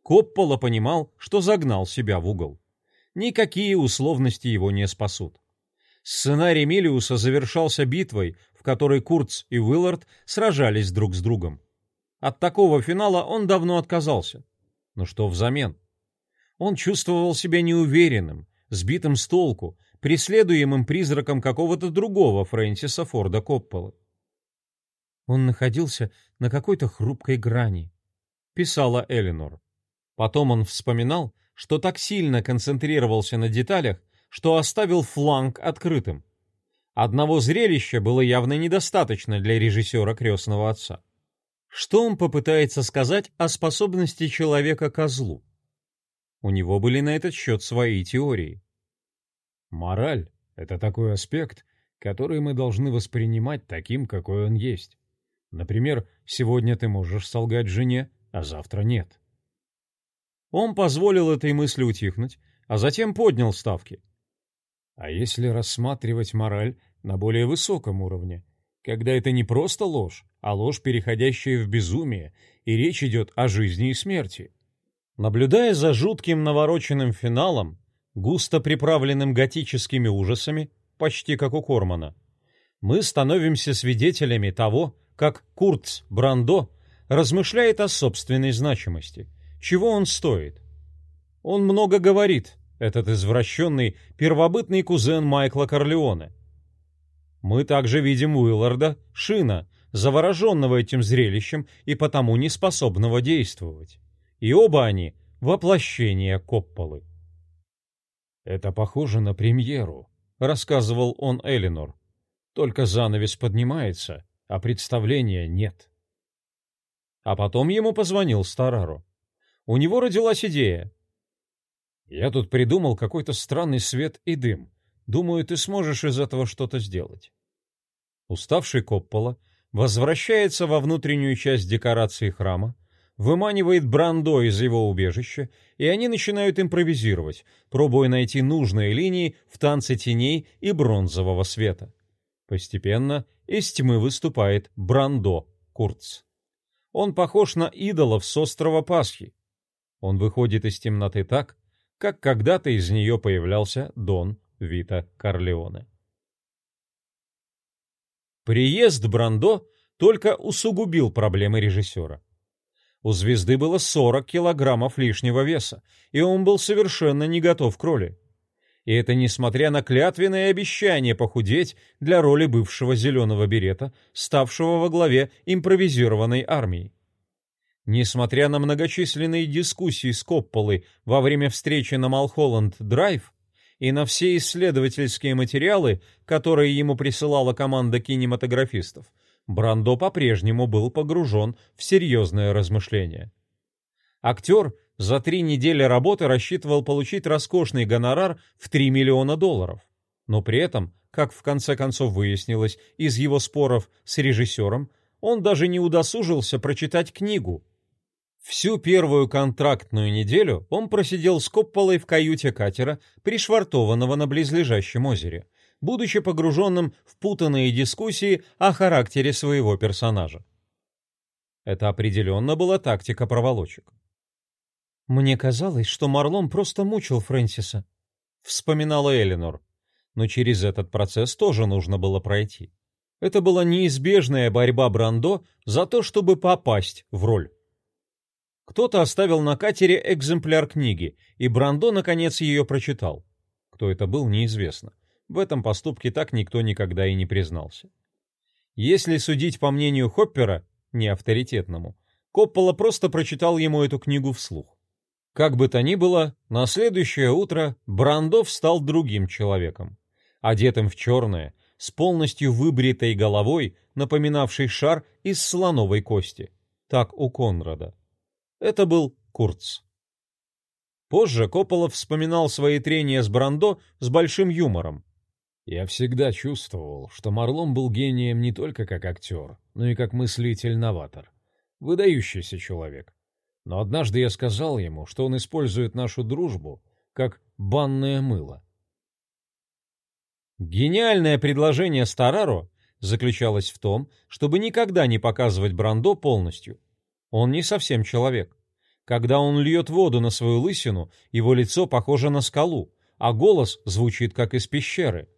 Коппола понимал, что загнал себя в угол. Никакие условности его не спасут. Сценарий Милиуса завершался битвой, в которой Курц и Уиллард сражались друг с другом. От такого финала он давно отказался. Но что взамен? Он чувствовал себя неуверенным, сбитым с толку, преследуемым призраком какого-то другого Фрэнсиса Форда Коппола. Он находился на какой-то хрупкой грани, писала Элинор. Потом он вспоминал, что так сильно концентрировался на деталях, что оставил фланг открытым. Одного зрелища было явно недостаточно для режиссера «Крестного отца». Что он попытается сказать о способности человека к злу? У него были на этот счет свои теории.
Мораль — это такой аспект, который мы должны воспринимать таким, какой он есть. Например, сегодня ты можешь солгать жене, а завтра нет.
Он позволил этой мысли утихнуть, а затем поднял ставки.
А если рассматривать мораль на более высоком уровне, когда это не просто ложь, а ложь, переходящая в безумие, и речь идет о жизни и смерти?
Наблюдая за жутким навороченным финалом, густо приправленным готическими ужасами, почти как у Кормана, мы становимся свидетелями того, как Курц Брандо размышляет о собственной значимости, чего он стоит. Он много говорит, этот извращенный первобытный кузен Майкла Корлеоне. Мы также видим Уилларда, Шина, завороженного этим зрелищем и потому не способного действовать. И оба они — воплощение Копполы.
«Это похоже на премьеру», — рассказывал он Элинор. «Только занавес поднимается, а представления нет.
А потом ему позвонил Старару. У него родилась идея. «Я тут придумал какой-то странный свет и дым. Думаю, ты сможешь из этого что-то сделать». Уставший Коппола возвращается во внутреннюю часть декорации храма, выманивает Брандо из его убежища, и они начинают импровизировать, пробуя найти нужные линии в танце теней и бронзового света. Постепенно из тьмы выступает Брандо Курц. Он похож на идолов с острова Пасхи. Он выходит из темноты так, как когда-то из нее появлялся Дон Вита Корлеоне. Приезд Брандо только усугубил проблемы режиссера. У звезды было 40 килограммов лишнего веса, и он был совершенно не готов к роли. И это несмотря на клятвенное обещание похудеть для роли бывшего зеленого берета, ставшего во главе импровизированной армии. Несмотря на многочисленные дискуссии с Копполой во время встречи на Малхолланд-Драйв и на все исследовательские материалы, которые ему присылала команда кинематографистов, Брандо по-прежнему был погружен в серьезное размышление. Актер за три недели работы рассчитывал получить роскошный гонорар в 3 миллиона долларов, но при этом, как в конце концов выяснилось из его споров с режиссером, он даже не удосужился прочитать книгу. Всю первую контрактную неделю он просидел с Копполой в каюте катера, пришвартованного на близлежащем озере, будучи погруженным в путанные дискуссии о характере своего персонажа. Это определенно была тактика проволочек.
«Мне казалось, что Марлон просто мучил Фрэнсиса», — вспоминала Эленор.
Но через этот процесс тоже нужно было пройти. Это была неизбежная борьба Брандо за то, чтобы попасть в роль. Кто-то оставил на катере экземпляр книги, и Брандо наконец ее прочитал. Кто это был, неизвестно. В этом поступке так никто никогда и не признался. Если судить по мнению Хоппера, не авторитетному, Коппола просто прочитал ему эту книгу вслух. Как бы то ни было, на следующее утро Брандо стал другим человеком, одетым в черное, с полностью выбритой головой, напоминавшей шар из слоновой кости. Так у Конрада. Это был Курц. Позже Коппола вспоминал свои трения с Брандо с большим юмором.
Я всегда чувствовал, что Марлон был гением не только как актер, но и как мыслитель-новатор. Выдающийся человек. Но однажды я сказал ему, что он использует нашу дружбу как банное мыло.
Гениальное предложение Стараро заключалось в том, чтобы никогда не показывать Брандо полностью. Он не совсем человек. Когда он льет воду на свою лысину, его лицо похоже на скалу, а голос звучит как из пещеры.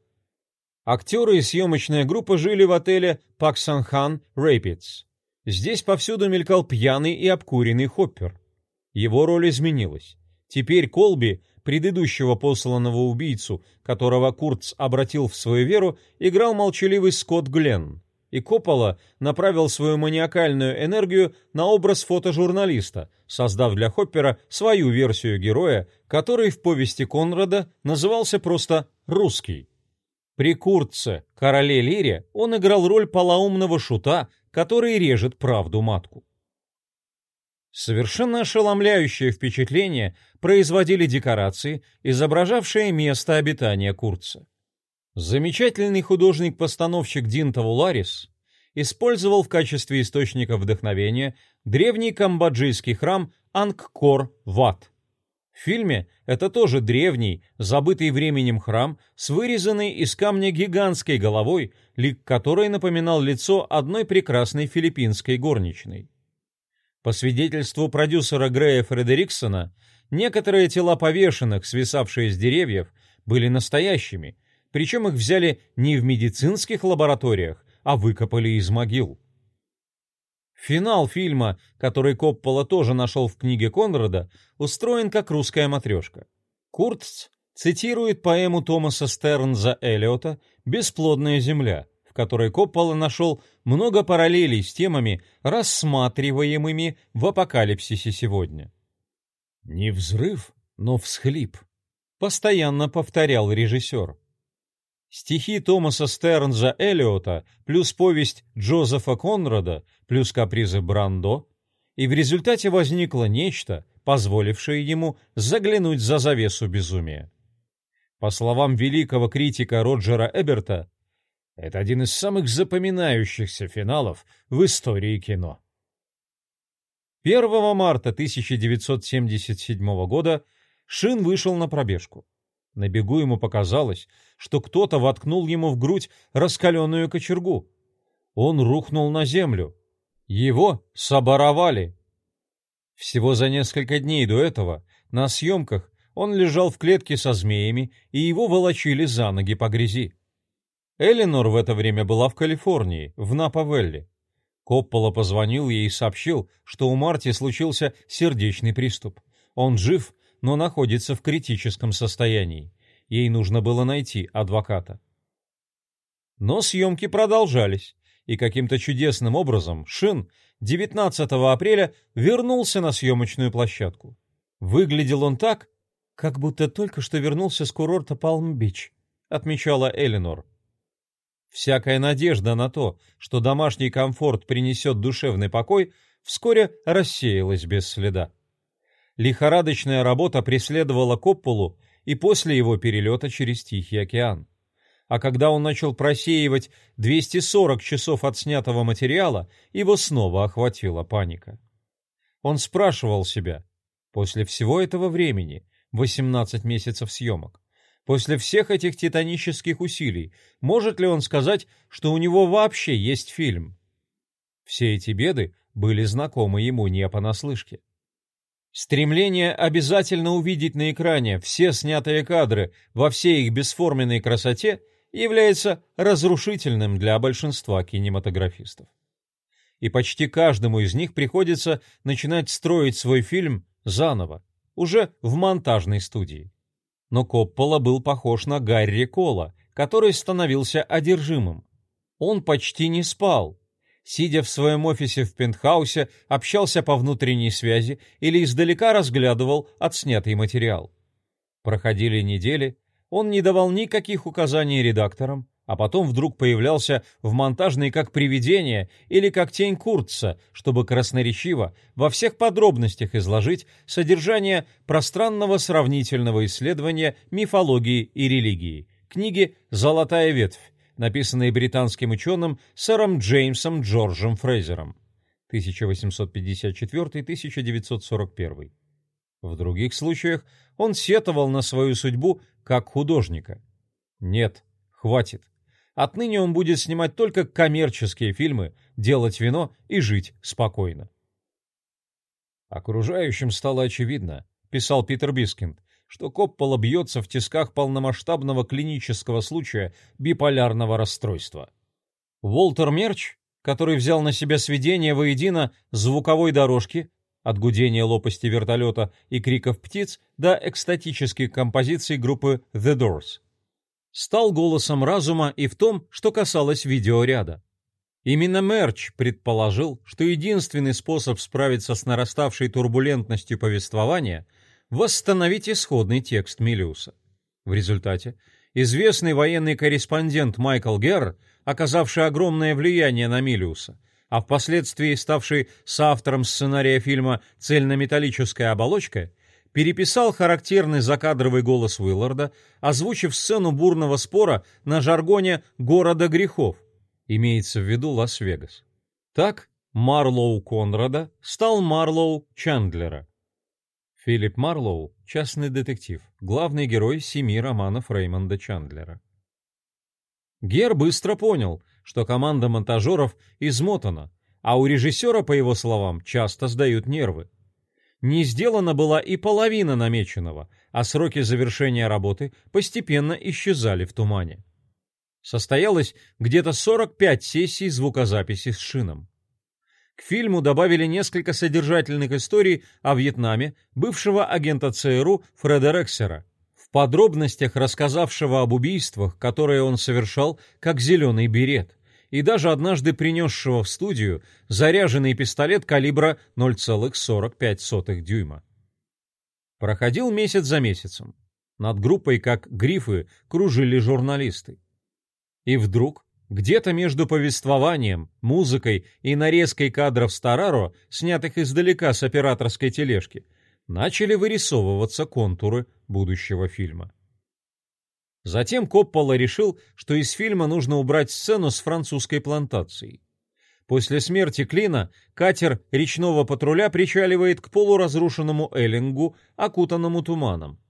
Актеры и съемочная группа жили в отеле Паксанхан Rapids. Здесь повсюду мелькал пьяный и обкуренный Хоппер. Его роль изменилась. Теперь Колби, предыдущего посланного убийцу, которого Куртс обратил в свою веру, играл молчаливый Скотт Гленн. И Коппола направил свою маниакальную энергию на образ фотожурналиста, создав для Хоппера свою версию героя, который в повести Конрада назывался просто «русский». При Куртце, короле Лире, он играл роль полоумного шута, который режет правду матку. Совершенно ошеломляющее впечатление производили декорации, изображавшие место обитания Курца. Замечательный художник-постановщик Дин Тавуларис использовал в качестве источника вдохновения древний камбоджийский храм Ангкор-Ват – в фильме это тоже древний, забытый временем храм с вырезанной из камня гигантской головой, лик которой напоминал лицо одной прекрасной филиппинской горничной. По свидетельству продюсера Грея Фредериксона, некоторые тела повешенных, свисавшие с деревьев, были настоящими, причем их взяли не в медицинских лабораториях, а выкопали из могил. Финал фильма, который Коппола тоже нашел в книге Конрада, устроен как русская матрешка. Куртц цитирует поэму Томаса Стернза Эллиота «Бесплодная земля», в которой Коппола нашел много параллелей с темами, рассматриваемыми в апокалипсисе сегодня.
«Не взрыв, но всхлип», —
постоянно повторял режиссер. Стихи Томаса Стернза Эллиота плюс повесть Джозефа Конрада плюс капризы Брандо, и в результате возникло нечто, позволившее ему заглянуть за завесу безумия. По словам великого критика Роджера Эберта, это один из самых запоминающихся финалов в истории кино. 1 марта 1977 года Шин вышел на пробежку. На бегу ему показалось, что кто-то воткнул ему в грудь раскаленную кочергу. Он рухнул на землю. Его соборовали. Всего за несколько дней до этого на съемках он лежал в клетке со змеями, и его волочили за ноги по грязи. Эленор в это время была в Калифорнии, в Напа-Велли. Коппола позвонил ей и сообщил, что у Марти случился сердечный приступ. Он жив, но находится в критическом состоянии. Ей нужно было найти адвоката. Но съемки продолжались, и каким-то чудесным образом Шин 19 апреля вернулся на съемочную площадку. Выглядел он так, как будто только что вернулся с курорта Палм-Бич, отмечала Эленор. Всякая надежда на то, что домашний комфорт принесет душевный покой, вскоре рассеялась без следа. Лихорадочная работа преследовала Копполу и после его перелета через Тихий океан. А когда он начал просеивать 240 часов отснятого материала, его снова охватила паника. Он спрашивал себя, после всего этого времени, 18 месяцев съемок, После всех этих титанических усилий, может ли он сказать, что у него вообще есть фильм? Все эти беды были знакомы ему не понаслышке. Стремление обязательно увидеть на экране все снятые кадры во всей их бесформенной красоте является разрушительным для большинства кинематографистов. И почти каждому из них приходится начинать строить свой фильм заново, уже в монтажной студии но Коппола был похож на Гарри Кола, который становился одержимым. Он почти не спал. Сидя в своем офисе в пентхаусе, общался по внутренней связи или издалека разглядывал отснятый материал. Проходили недели, он не давал никаких указаний редакторам, а потом вдруг появлялся в монтажной как привидение или как тень Куртса, чтобы красноречиво во всех подробностях изложить содержание пространного сравнительного исследования мифологии и религии, книги «Золотая ветвь», написанной британским ученым сэром Джеймсом Джорджем Фрейзером 1854-1941. В других случаях он сетовал на свою судьбу как художника. Нет, хватит. Отныне он будет снимать только коммерческие фильмы, делать вино и жить спокойно. Окружающим стало очевидно, писал Питер Бискинд, что Коппола бьется в тисках полномасштабного клинического случая биполярного расстройства. Уолтер Мерч, который взял на себя сведение воедино звуковой дорожки от гудения лопасти вертолета и криков птиц до экстатических композиций группы The Doors – стал голосом разума и в том, что касалось видеоряда. Именно Мерч предположил, что единственный способ справиться с нараставшей турбулентностью повествования – восстановить исходный текст Милиуса. В результате известный военный корреспондент Майкл Герр, оказавший огромное влияние на Милиуса, а впоследствии ставший соавтором сценария фильма «Цельнометаллическая оболочка», переписал характерный закадровый голос Уилларда, озвучив сцену бурного спора на жаргоне «города грехов», имеется в виду Лас-Вегас. Так Марлоу Конрада стал Марлоу Чандлера. Филипп Марлоу – частный детектив, главный герой семи романов Реймонда Чандлера. Гер быстро понял, что команда монтажеров измотана, а у режиссера, по его словам, часто сдают нервы не сделана была и половина намеченного, а сроки завершения работы постепенно исчезали в тумане. Состоялось где-то 45 сессий звукозаписи с шином. К фильму добавили несколько содержательных историй о Вьетнаме бывшего агента ЦРУ Фреда Рексера, в подробностях рассказавшего об убийствах, которые он совершал как зеленый берет, и даже однажды принесшего в студию заряженный пистолет калибра 0,45 дюйма. Проходил месяц за месяцем. Над группой, как грифы, кружили журналисты. И вдруг, где-то между повествованием, музыкой и нарезкой кадров Стараро, снятых издалека с операторской тележки, начали вырисовываться контуры будущего фильма. Затем Коппола решил, что из фильма нужно убрать сцену с французской плантацией. После смерти Клина катер речного патруля причаливает к полуразрушенному Эллингу, окутанному туманом.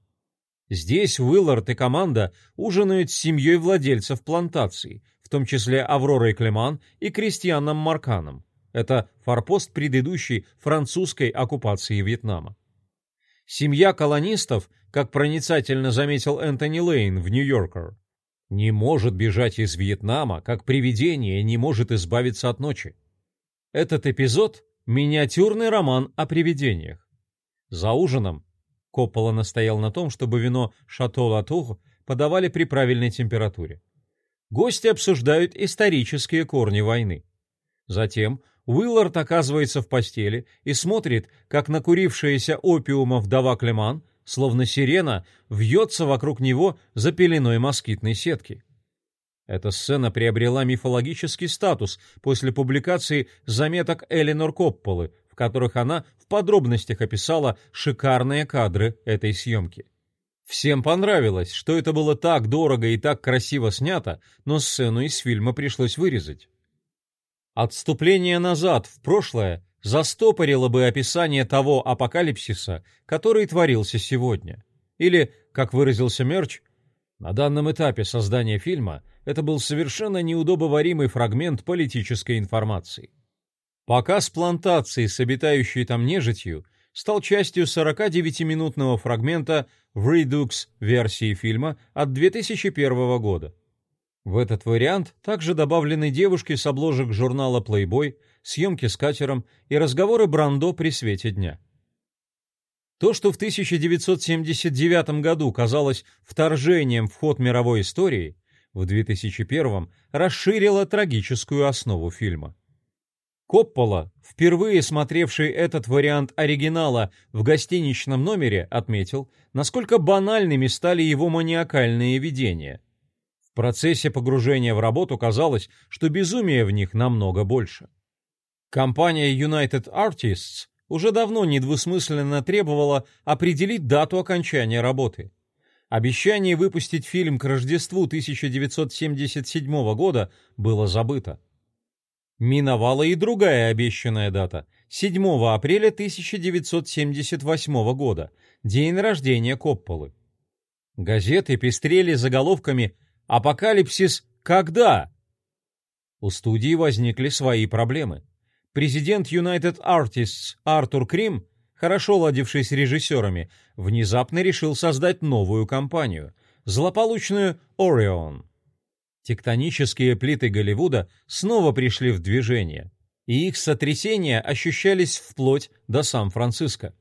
Здесь Уиллард и команда ужинают с семьей владельцев плантации, в том числе Авророй Клеман и Кристианом Марканом. Это форпост предыдущей французской оккупации Вьетнама. Семья колонистов, как проницательно заметил Энтони Лейн в «Нью-Йоркер», не может бежать из Вьетнама, как привидение не может избавиться от ночи. Этот эпизод – миниатюрный роман о привидениях. За ужином Коппола настоял на том, чтобы вино «Шато Латур» подавали при правильной температуре. Гости обсуждают исторические корни войны. Затем Уиллард оказывается в постели и смотрит, как накурившаяся опиума вдова Клеман – словно сирена, вьется вокруг него за пеленой москитной сетки. Эта сцена приобрела мифологический статус после публикации заметок Эленор Копполы, в которых она в подробностях описала шикарные кадры этой съемки. Всем понравилось, что это было так дорого и так красиво снято, но сцену из фильма пришлось вырезать. Отступление назад, в прошлое, застопорило бы описание того апокалипсиса, который творился сегодня. Или, как выразился Мерч, на данном этапе создания фильма это был совершенно неудобоваримый фрагмент политической информации. Показ плантации с обитающей там нежитью стал частью 49-минутного фрагмента в Redux версии фильма от 2001 года. В этот вариант также добавлены девушки с обложек журнала Playboy, съемки с катером и разговоры Брандо при свете дня. То, что в 1979 году казалось вторжением в ход мировой истории, в 2001 расширило трагическую основу фильма. Коппола, впервые смотревший этот вариант оригинала в гостиничном номере, отметил, насколько банальными стали его маниакальные видения. В процессе погружения в работу казалось, что безумия в них намного больше. Компания United Artists уже давно недвусмысленно требовала определить дату окончания работы. Обещание выпустить фильм к Рождеству 1977 года было забыто. Миновала и другая обещанная дата – 7 апреля 1978 года, день рождения Копполы. Газеты пестрели заголовками «Апокалипсис когда?». У студии возникли свои проблемы – Президент United Artists Артур Крим, хорошо ладивший с режиссерами, внезапно решил создать новую компанию – злополучную Orion. Тектонические плиты Голливуда снова пришли в движение, и их сотрясения ощущались вплоть до Сан-Франциско.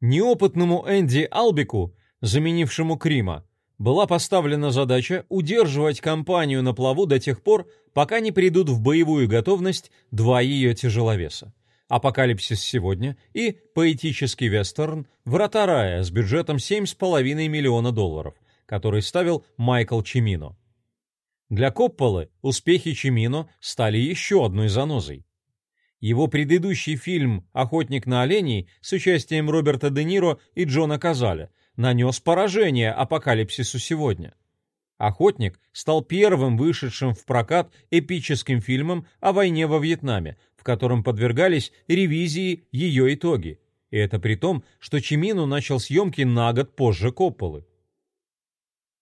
Неопытному Энди Албику, заменившему Крима, была поставлена задача удерживать компанию на плаву до тех пор, пока не придут в боевую готовность два ее тяжеловеса. «Апокалипсис сегодня» и поэтический вестерн «Врата рая» с бюджетом 7,5 миллиона долларов, который ставил Майкл Чимино. Для Копполы успехи Чимино стали еще одной занозой. Его предыдущий фильм «Охотник на оленей» с участием Роберта Де Ниро и Джона Казаля нанес поражение апокалипсису сегодня. «Охотник» стал первым вышедшим в прокат эпическим фильмом о войне во Вьетнаме, в котором подвергались ревизии ее итоги. И это при том, что Чимину начал съемки на год позже Копполы.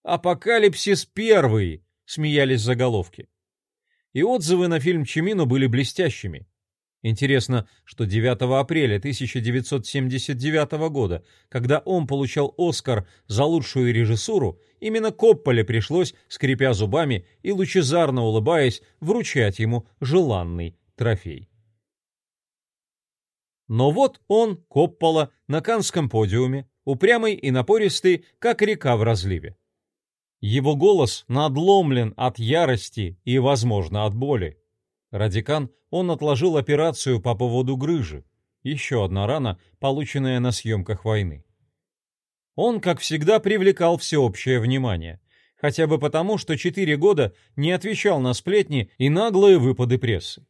«Апокалипсис первый!» — смеялись заголовки. И отзывы на фильм Чимину были блестящими. Интересно, что 9 апреля 1979 года, когда он получал Оскар за лучшую режиссуру, именно Копполе пришлось, скрипя зубами и лучезарно улыбаясь, вручать ему желанный трофей. Но вот он, Коппола, на канском подиуме, упрямый и напористый, как река в разливе. Его голос надломлен от ярости и, возможно, от боли. Радикан он отложил операцию по поводу грыжи, еще одна рана, полученная на съемках войны. Он, как всегда, привлекал всеобщее внимание, хотя бы потому, что четыре года не отвечал на сплетни и наглые выпады прессы.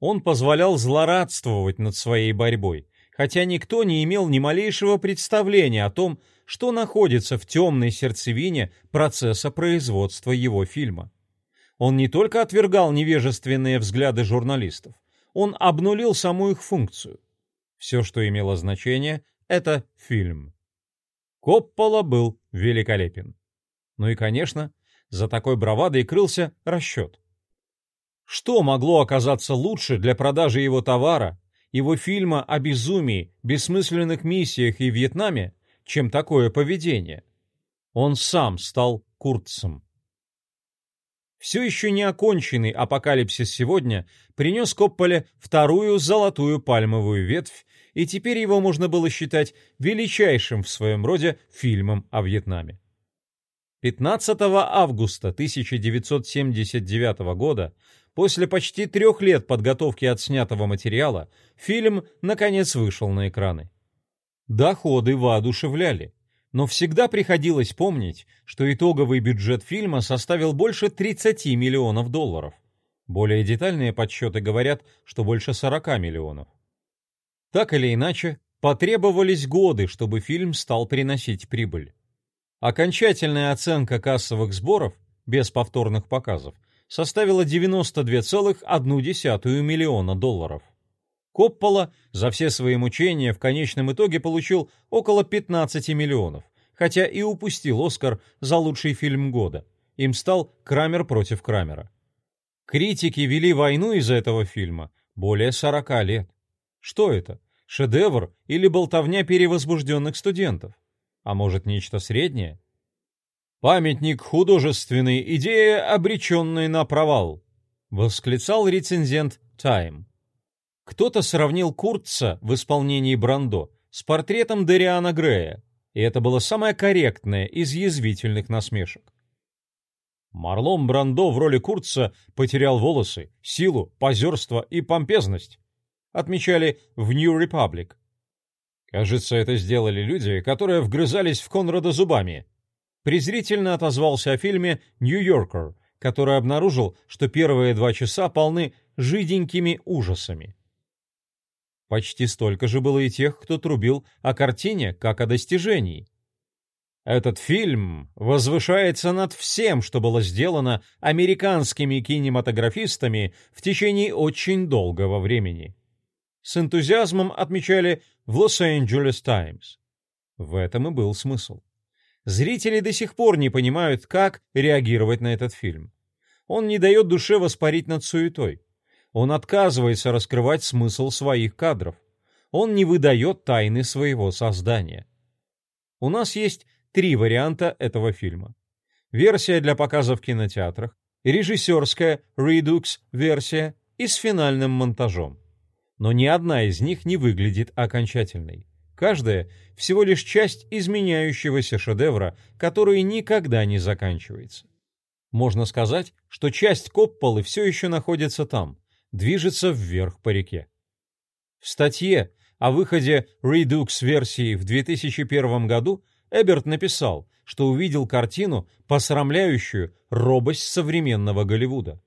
Он позволял злорадствовать над своей борьбой, хотя никто не имел ни малейшего представления о том, что находится в темной сердцевине процесса производства его фильма. Он не только отвергал невежественные взгляды журналистов, он обнулил саму их функцию. Все, что имело значение, это фильм. Коппола был великолепен. Ну и, конечно, за такой бравадой крылся расчет. Что могло оказаться лучше для продажи его товара, его фильма о безумии, бессмысленных миссиях и Вьетнаме, чем такое поведение? Он сам стал Куртцем. Все еще не оконченный апокалипсис сегодня принес Копполе вторую золотую пальмовую ветвь, и теперь его можно было считать величайшим в своем роде фильмом о Вьетнаме. 15 августа 1979 года, после почти трех лет подготовки отснятого материала, фильм наконец вышел на экраны. Доходы воодушевляли, но всегда приходилось помнить, что итоговый бюджет фильма составил больше 30 миллионов долларов. Более детальные подсчеты говорят, что больше 40 миллионов. Так или иначе, потребовались годы, чтобы фильм стал приносить прибыль. Окончательная оценка кассовых сборов, без повторных показов, составила 92,1 миллиона долларов. Коппола за все свои мучения в конечном итоге получил около 15 миллионов, хотя и упустил Оскар за лучший фильм года. Им стал «Крамер против Крамера». Критики вели войну из-за этого фильма более 40 лет. Что это? Шедевр или болтовня перевозбужденных студентов? А может, нечто среднее? Памятник художественной идеи, обреченной на провал, восклицал рецензент Time. Кто-то сравнил Куртца в исполнении Брандо с портретом Дериана Грея, и это было самое корректное из язвительных насмешек. Марлон Брандо в роли Куртца потерял волосы, силу, позерство и помпезность, отмечали в New Republic. Кажется, это сделали люди, которые вгрызались в Конрада зубами. Презрительно отозвался о фильме «Нью-Йоркер», который обнаружил, что первые два часа полны жиденькими ужасами. Почти столько же было и тех, кто трубил о картине как о достижении. Этот фильм возвышается над всем, что было сделано американскими кинематографистами в течение очень долгого времени с энтузиазмом отмечали в Лос-Анджелес Таймс. В этом и был смысл. Зрители до сих пор не понимают, как реагировать на этот фильм. Он не дает душе воспарить над суетой. Он отказывается раскрывать смысл своих кадров. Он не выдает тайны своего создания. У нас есть три варианта этого фильма. Версия для показа в кинотеатрах, режиссерская Redux-версия и с финальным монтажом но ни одна из них не выглядит окончательной. Каждая всего лишь часть изменяющегося шедевра, который никогда не заканчивается. Можно сказать, что часть Копполы все еще находится там, движется вверх по реке. В статье о выходе Redux-версии в 2001 году Эберт написал, что увидел картину, посрамляющую робость современного Голливуда.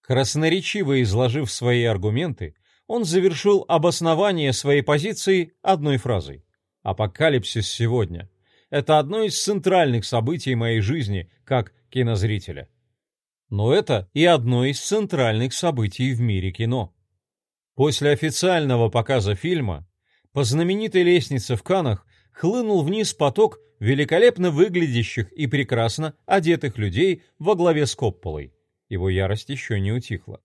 Красноречиво изложив свои аргументы, он завершил обоснование своей позиции одной фразой. «Апокалипсис сегодня. Это одно из центральных событий моей жизни как кинозрителя. Но это и одно из центральных событий в мире кино. После официального показа фильма по знаменитой лестнице в Канах хлынул вниз поток великолепно выглядящих и прекрасно одетых людей во главе с Копполой. Его ярость еще не утихла.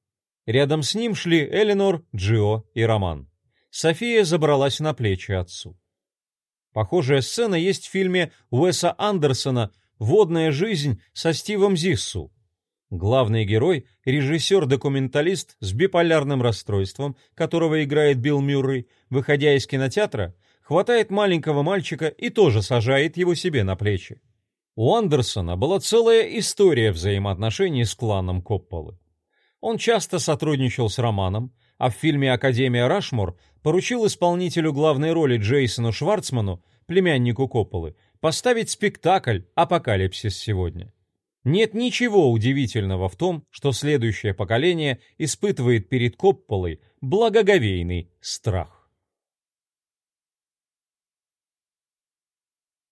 Рядом с ним шли Эленор, Джио и Роман. София забралась на плечи отцу. Похожая сцена есть в фильме Уэса Андерсона «Водная жизнь» со Стивом Зиссу. Главный герой – режиссер-документалист с биполярным расстройством, которого играет Билл Мюррей, выходя из кинотеатра, хватает маленького мальчика и тоже сажает его себе на плечи. У Андерсона была целая история взаимоотношений с кланом Копполы. Он часто сотрудничал с Романом, а в фильме «Академия Рашмор» поручил исполнителю главной роли Джейсону Шварцману, племяннику Копполы, поставить спектакль «Апокалипсис сегодня». Нет ничего удивительного в том, что следующее поколение испытывает перед Копполой благоговейный страх.